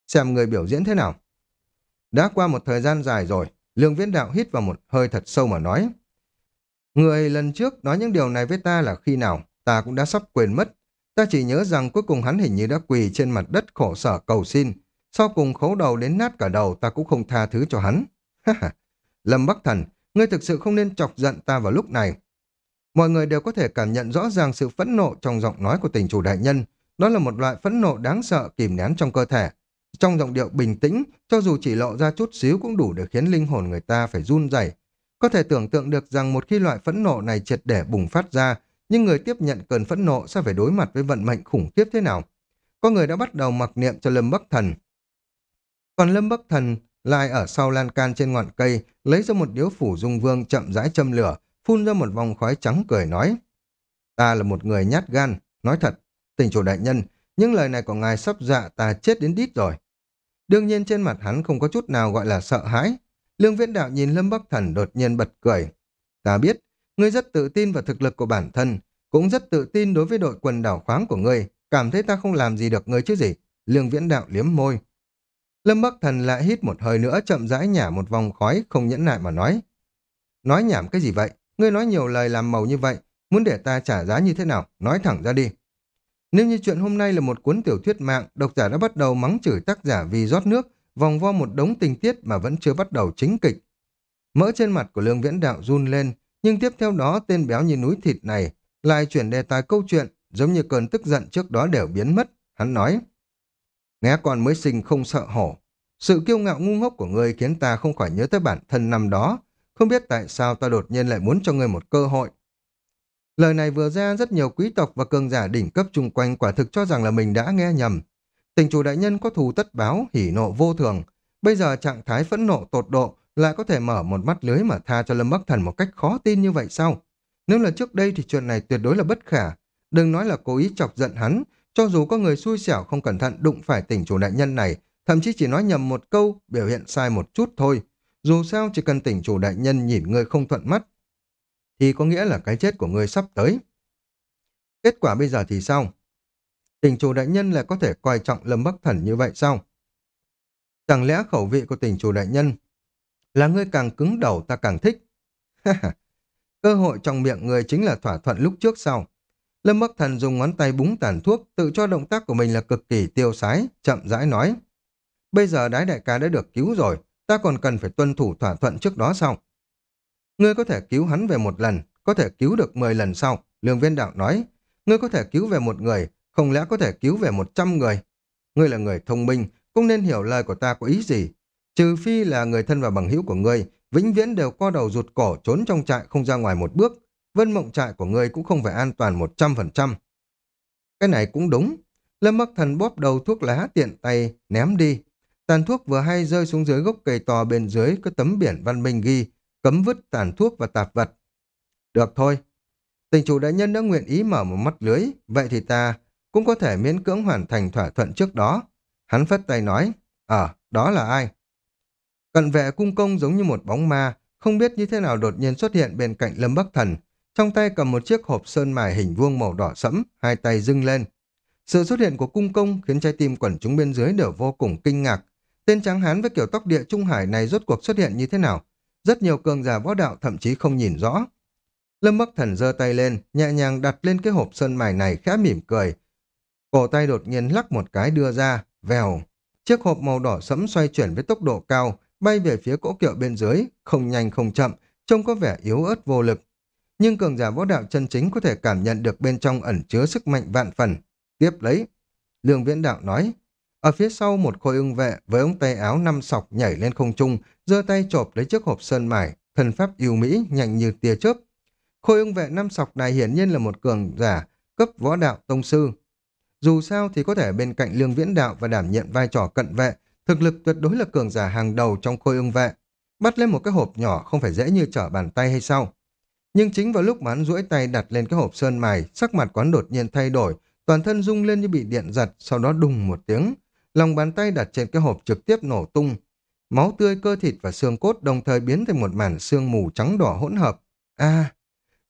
Xem người biểu diễn thế nào? Đã qua một thời gian dài rồi, lương viễn đạo hít vào một hơi thật sâu mà nói. Người lần trước nói những điều này với ta là khi nào, ta cũng đã sắp quên mất. Ta chỉ nhớ rằng cuối cùng hắn hình như đã quỳ trên mặt đất khổ sở cầu xin, sau cùng khấu đầu đến nát cả đầu ta cũng không tha thứ cho hắn. Lâm Bắc Thần, ngươi thực sự không nên chọc giận ta vào lúc này. Mọi người đều có thể cảm nhận rõ ràng sự phẫn nộ trong giọng nói của tình chủ đại nhân. Đó là một loại phẫn nộ đáng sợ kìm nén trong cơ thể. Trong giọng điệu bình tĩnh, cho dù chỉ lộ ra chút xíu cũng đủ để khiến linh hồn người ta phải run rẩy. Có thể tưởng tượng được rằng một khi loại phẫn nộ này triệt để bùng phát ra, nhưng người tiếp nhận cơn phẫn nộ sẽ phải đối mặt với vận mệnh khủng khiếp thế nào. Có người đã bắt đầu mặc niệm cho Lâm Bắc Thần, còn Lâm Bắc Thần lại ở sau lan can trên ngọn cây, lấy ra một điếu phủ dung vương chậm rãi châm lửa, phun ra một vòng khói trắng cười nói. Ta là một người nhát gan, nói thật, tình chủ đại nhân, những lời này của ngài sắp dạ ta chết đến đít rồi. Đương nhiên trên mặt hắn không có chút nào gọi là sợ hãi. Lương viễn đạo nhìn Lâm Bắc Thần đột nhiên bật cười. Ta biết, ngươi rất tự tin vào thực lực của bản thân, cũng rất tự tin đối với đội quần đảo khoáng của ngươi, cảm thấy ta không làm gì được ngươi chứ gì. Lương viễn đạo liếm môi. Lâm Bắc Thần lại hít một hơi nữa chậm rãi nhả một vòng khói không nhẫn nại mà nói. Nói nhảm cái gì vậy? Ngươi nói nhiều lời làm màu như vậy, muốn để ta trả giá như thế nào? Nói thẳng ra đi. Nếu như chuyện hôm nay là một cuốn tiểu thuyết mạng, độc giả đã bắt đầu mắng chửi tác giả vì rót nước, vòng vo một đống tình tiết mà vẫn chưa bắt đầu chính kịch. Mỡ trên mặt của Lương Viễn Đạo run lên, nhưng tiếp theo đó tên béo như núi thịt này lại chuyển đề tài câu chuyện, giống như cơn tức giận trước đó đều biến mất. Hắn nói, Nghe con mới sinh không sợ hổ. Sự kiêu ngạo ngu ngốc của ngươi khiến ta không khỏi nhớ tới bản thân năm đó. Không biết tại sao ta đột nhiên lại muốn cho ngươi một cơ hội. Lời này vừa ra rất nhiều quý tộc và cường giả đỉnh cấp chung quanh quả thực cho rằng là mình đã nghe nhầm. Tình chủ đại nhân có thù tất báo, hỉ nộ vô thường. Bây giờ trạng thái phẫn nộ tột độ lại có thể mở một mắt lưới mà tha cho Lâm Bắc Thần một cách khó tin như vậy sao? Nếu là trước đây thì chuyện này tuyệt đối là bất khả. Đừng nói là cố ý chọc giận hắn, cho dù có người xui xẻo không cẩn thận đụng phải tỉnh chủ đại nhân này, thậm chí chỉ nói nhầm một câu, biểu hiện sai một chút thôi. Dù sao chỉ cần tỉnh chủ đại nhân nhìn người không thuận mắt, thì có nghĩa là cái chết của người sắp tới. Kết quả bây giờ thì sao? Tỉnh chủ đại nhân lại có thể coi trọng Lâm Bắc Thần như vậy sao? Chẳng lẽ khẩu vị của tỉnh chủ đại nhân là ngươi càng cứng đầu ta càng thích? Cơ hội trong miệng người chính là thỏa thuận lúc trước sau. Lâm Bắc Thần dùng ngón tay búng tàn thuốc, tự cho động tác của mình là cực kỳ tiêu sái, chậm rãi nói. Bây giờ đái đại ca đã được cứu rồi, ta còn cần phải tuân thủ thỏa thuận trước đó sao? Ngươi có thể cứu hắn về một lần, có thể cứu được 10 lần sau, lương viên đạo nói. Ngươi có thể cứu về một người, không lẽ có thể cứu về 100 người? Ngươi là người thông minh, cũng nên hiểu lời của ta có ý gì. Trừ phi là người thân và bằng hữu của ngươi, vĩnh viễn đều co đầu rụt cổ trốn trong trại không ra ngoài một bước. Vân mộng trại của ngươi cũng không phải an toàn 100%. Cái này cũng đúng. Lâm Bắc Thần bóp đầu thuốc lá tiện tay ném đi. Tàn thuốc vừa hay rơi xuống dưới gốc cây to bên dưới có tấm biển văn minh ghi cấm vứt tàn thuốc và tạp vật. Được thôi. Tình chủ đại nhân đã nguyện ý mở một mắt lưới, vậy thì ta cũng có thể miễn cưỡng hoàn thành thỏa thuận trước đó. Hắn phất tay nói, ờ, đó là ai? Cận vệ cung công giống như một bóng ma, không biết như thế nào đột nhiên xuất hiện bên cạnh Lâm Bắc Thần, trong tay cầm một chiếc hộp sơn mài hình vuông màu đỏ sẫm, hai tay dưng lên. Sự xuất hiện của cung công khiến trái tim quần chúng bên dưới đều vô cùng kinh ngạc. Tên tráng hán với kiểu tóc địa trung hải này rốt cuộc xuất hiện như thế nào? Rất nhiều cường giả võ đạo thậm chí không nhìn rõ. Lâm Bắc Thần giơ tay lên, nhẹ nhàng đặt lên cái hộp sơn mài này khẽ mỉm cười. Cổ tay đột nhiên lắc một cái đưa ra, vèo. Chiếc hộp màu đỏ sẫm xoay chuyển với tốc độ cao, bay về phía cỗ kiệu bên dưới, không nhanh không chậm, trông có vẻ yếu ớt vô lực. Nhưng cường giả võ đạo chân chính có thể cảm nhận được bên trong ẩn chứa sức mạnh vạn phần. Tiếp lấy, Lương Viễn Đạo nói, ở phía sau một khôi ưng vệ với ống tay áo năm sọc nhảy lên không trung, giơ tay chộp lấy chiếc hộp sơn mải, thần pháp yêu mỹ nhanh như tia chớp. Khôi ưng vệ năm sọc này hiển nhiên là một cường giả cấp võ đạo tông sư. Dù sao thì có thể bên cạnh lương viễn đạo và đảm nhận vai trò cận vệ, thực lực tuyệt đối là cường giả hàng đầu trong khôi ưng vệ. Bắt lên một cái hộp nhỏ không phải dễ như trở bàn tay hay sao? Nhưng chính vào lúc mà hắn duỗi tay đặt lên cái hộp sơn mài, sắc mặt quán đột nhiên thay đổi, toàn thân rung lên như bị điện giật, sau đó đùng một tiếng. Lòng bàn tay đặt trên cái hộp trực tiếp nổ tung. Máu tươi, cơ thịt và xương cốt đồng thời biến thành một màn xương mù trắng đỏ hỗn hợp. a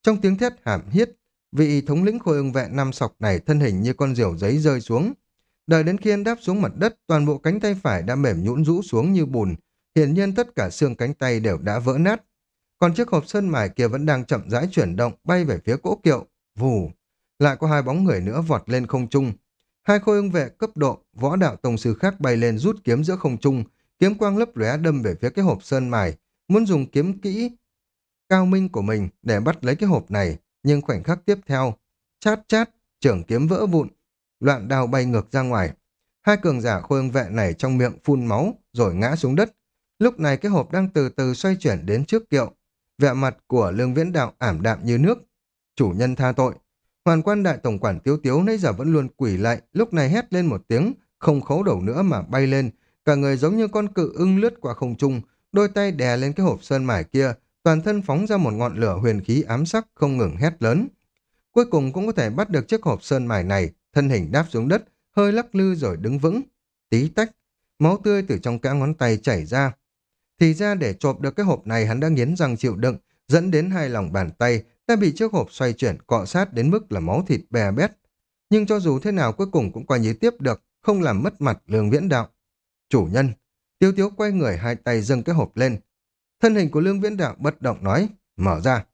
trong tiếng thét hàm hiết, vị thống lĩnh khôi ưng vệ năm sọc này thân hình như con diều giấy rơi xuống. Đợi đến khi anh đáp xuống mặt đất, toàn bộ cánh tay phải đã mềm nhũn rũ xuống như bùn. Hiển nhiên tất cả xương cánh tay đều đã vỡ nát. Còn chiếc hộp sơn mài kia vẫn đang chậm rãi chuyển động, bay về phía cỗ kiệu. Vù! Lại có hai bóng người nữa vọt lên không trung. Hai khôi ưng vệ cấp độ, võ đạo tổng sư khác bay lên rút kiếm giữa không trung, kiếm quang lấp lóe đâm về phía cái hộp sơn mài, muốn dùng kiếm kỹ cao minh của mình để bắt lấy cái hộp này, nhưng khoảnh khắc tiếp theo, chát chát, trưởng kiếm vỡ vụn, loạn đao bay ngược ra ngoài. Hai cường giả khôi ưng vệ này trong miệng phun máu rồi ngã xuống đất. Lúc này cái hộp đang từ từ xoay chuyển đến trước kiệu. Vẻ mặt của lương viễn đạo ảm đạm như nước. Chủ nhân tha tội. Hoàn quan đại tổng quản tiếu tiếu nãy giờ vẫn luôn quỷ lại, lúc này hét lên một tiếng, không khấu đầu nữa mà bay lên. Cả người giống như con cự ưng lướt qua không trung, đôi tay đè lên cái hộp sơn mải kia, toàn thân phóng ra một ngọn lửa huyền khí ám sắc không ngừng hét lớn. Cuối cùng cũng có thể bắt được chiếc hộp sơn mài này, thân hình đáp xuống đất, hơi lắc lư rồi đứng vững. Tí tách, máu tươi từ trong cả ngón tay chảy ra. Thì ra để chộp được cái hộp này hắn đã nghiến răng chịu đựng, dẫn đến hai lòng bàn tay đã bị chiếc hộp xoay chuyển cọ sát đến mức là máu thịt bè bét. Nhưng cho dù thế nào cuối cùng cũng coi như tiếp được, không làm mất mặt lương viễn đạo. Chủ nhân, tiêu tiếu quay người hai tay dâng cái hộp lên, Thân hình của Lương Viễn Đạo bất động nói, mở ra.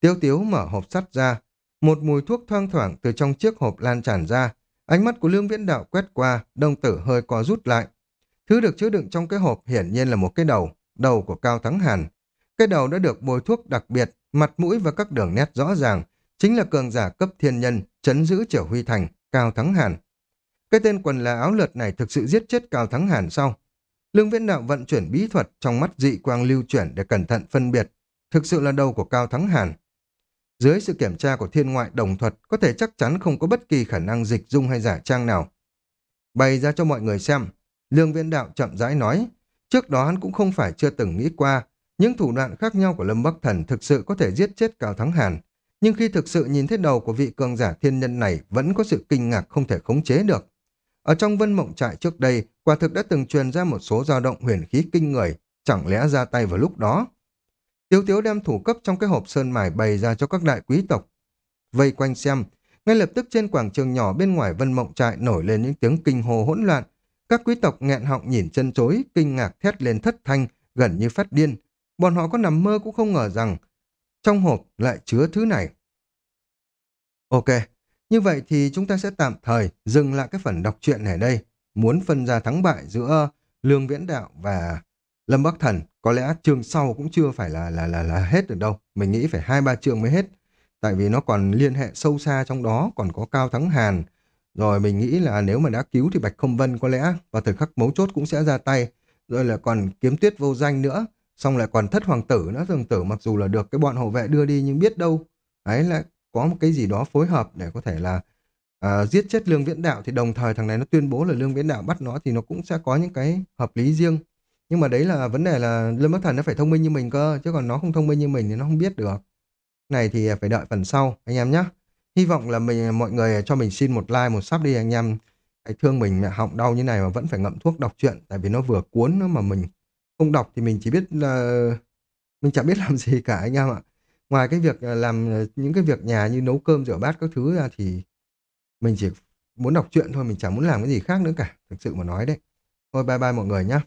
Tiêu tiếu mở hộp sắt ra, một mùi thuốc thoang thoảng từ trong chiếc hộp lan tràn ra. Ánh mắt của Lương Viễn Đạo quét qua, đông tử hơi co rút lại. Thứ được chứa đựng trong cái hộp hiển nhiên là một cái đầu, đầu của Cao Thắng Hàn. Cái đầu đã được bôi thuốc đặc biệt, mặt mũi và các đường nét rõ ràng, chính là cường giả cấp thiên nhân, chấn giữ trở huy thành, Cao Thắng Hàn. Cái tên quần là áo lượt này thực sự giết chết Cao Thắng Hàn sau. Lương Viễn Đạo vận chuyển bí thuật trong mắt dị quang lưu chuyển để cẩn thận phân biệt. Thực sự là đầu của Cao Thắng Hàn. Dưới sự kiểm tra của thiên ngoại đồng thuật, có thể chắc chắn không có bất kỳ khả năng dịch dung hay giả trang nào. Bày ra cho mọi người xem. Lương Viễn Đạo chậm rãi nói. Trước đó hắn cũng không phải chưa từng nghĩ qua. Những thủ đoạn khác nhau của Lâm Bắc Thần thực sự có thể giết chết Cao Thắng Hàn. Nhưng khi thực sự nhìn thấy đầu của vị cường giả thiên nhân này vẫn có sự kinh ngạc không thể khống chế được. Ở trong vân mộng trại trước đây, quả thực đã từng truyền ra một số dao động huyền khí kinh người, chẳng lẽ ra tay vào lúc đó. Tiếu tiếu đem thủ cấp trong cái hộp sơn mài bày ra cho các đại quý tộc. Vây quanh xem, ngay lập tức trên quảng trường nhỏ bên ngoài vân mộng trại nổi lên những tiếng kinh hồ hỗn loạn. Các quý tộc nghẹn họng nhìn chân chối, kinh ngạc thét lên thất thanh, gần như phát điên. Bọn họ có nằm mơ cũng không ngờ rằng trong hộp lại chứa thứ này. Ok, như vậy thì chúng ta sẽ tạm thời dừng lại cái phần đọc truyện này đây. Muốn phân ra thắng bại giữa Lương Viễn Đạo và Lâm Bắc Thần, có lẽ chương sau cũng chưa phải là là là là hết được đâu. Mình nghĩ phải hai ba chương mới hết. Tại vì nó còn liên hệ sâu xa trong đó, còn có Cao Thắng Hàn. Rồi mình nghĩ là nếu mà đã cứu thì Bạch Không Vân có lẽ vào thời khắc mấu chốt cũng sẽ ra tay. Rồi là còn kiếm tuyết vô danh nữa. Xong lại còn thất hoàng tử nữa. thường tử mặc dù là được cái bọn hộ vệ đưa đi nhưng biết đâu. Đấy là có một cái gì đó phối hợp để có thể là à, giết chết Lương Viễn Đạo thì đồng thời thằng này nó tuyên bố là Lương Viễn Đạo bắt nó thì nó cũng sẽ có những cái hợp lý riêng. Nhưng mà đấy là vấn đề là Lâm Bắc Thần nó phải thông minh như mình cơ, chứ còn nó không thông minh như mình thì nó không biết được. Này thì phải đợi phần sau anh em nhé. Hy vọng là mình à, mọi người à, cho mình xin một like, một sub đi anh em. Hãy thương mình mẹ họng đau như này mà vẫn phải ngậm thuốc đọc truyện tại vì nó vừa cuốn nữa mà mình không đọc thì mình chỉ biết là mình chẳng biết làm gì cả anh em ạ. Ngoài cái việc à, làm những cái việc nhà như nấu cơm, rửa bát các thứ ra thì mình chỉ muốn đọc truyện thôi, mình chẳng muốn làm cái gì khác nữa cả, thực sự mà nói đấy. Thôi bye bye mọi người nhé.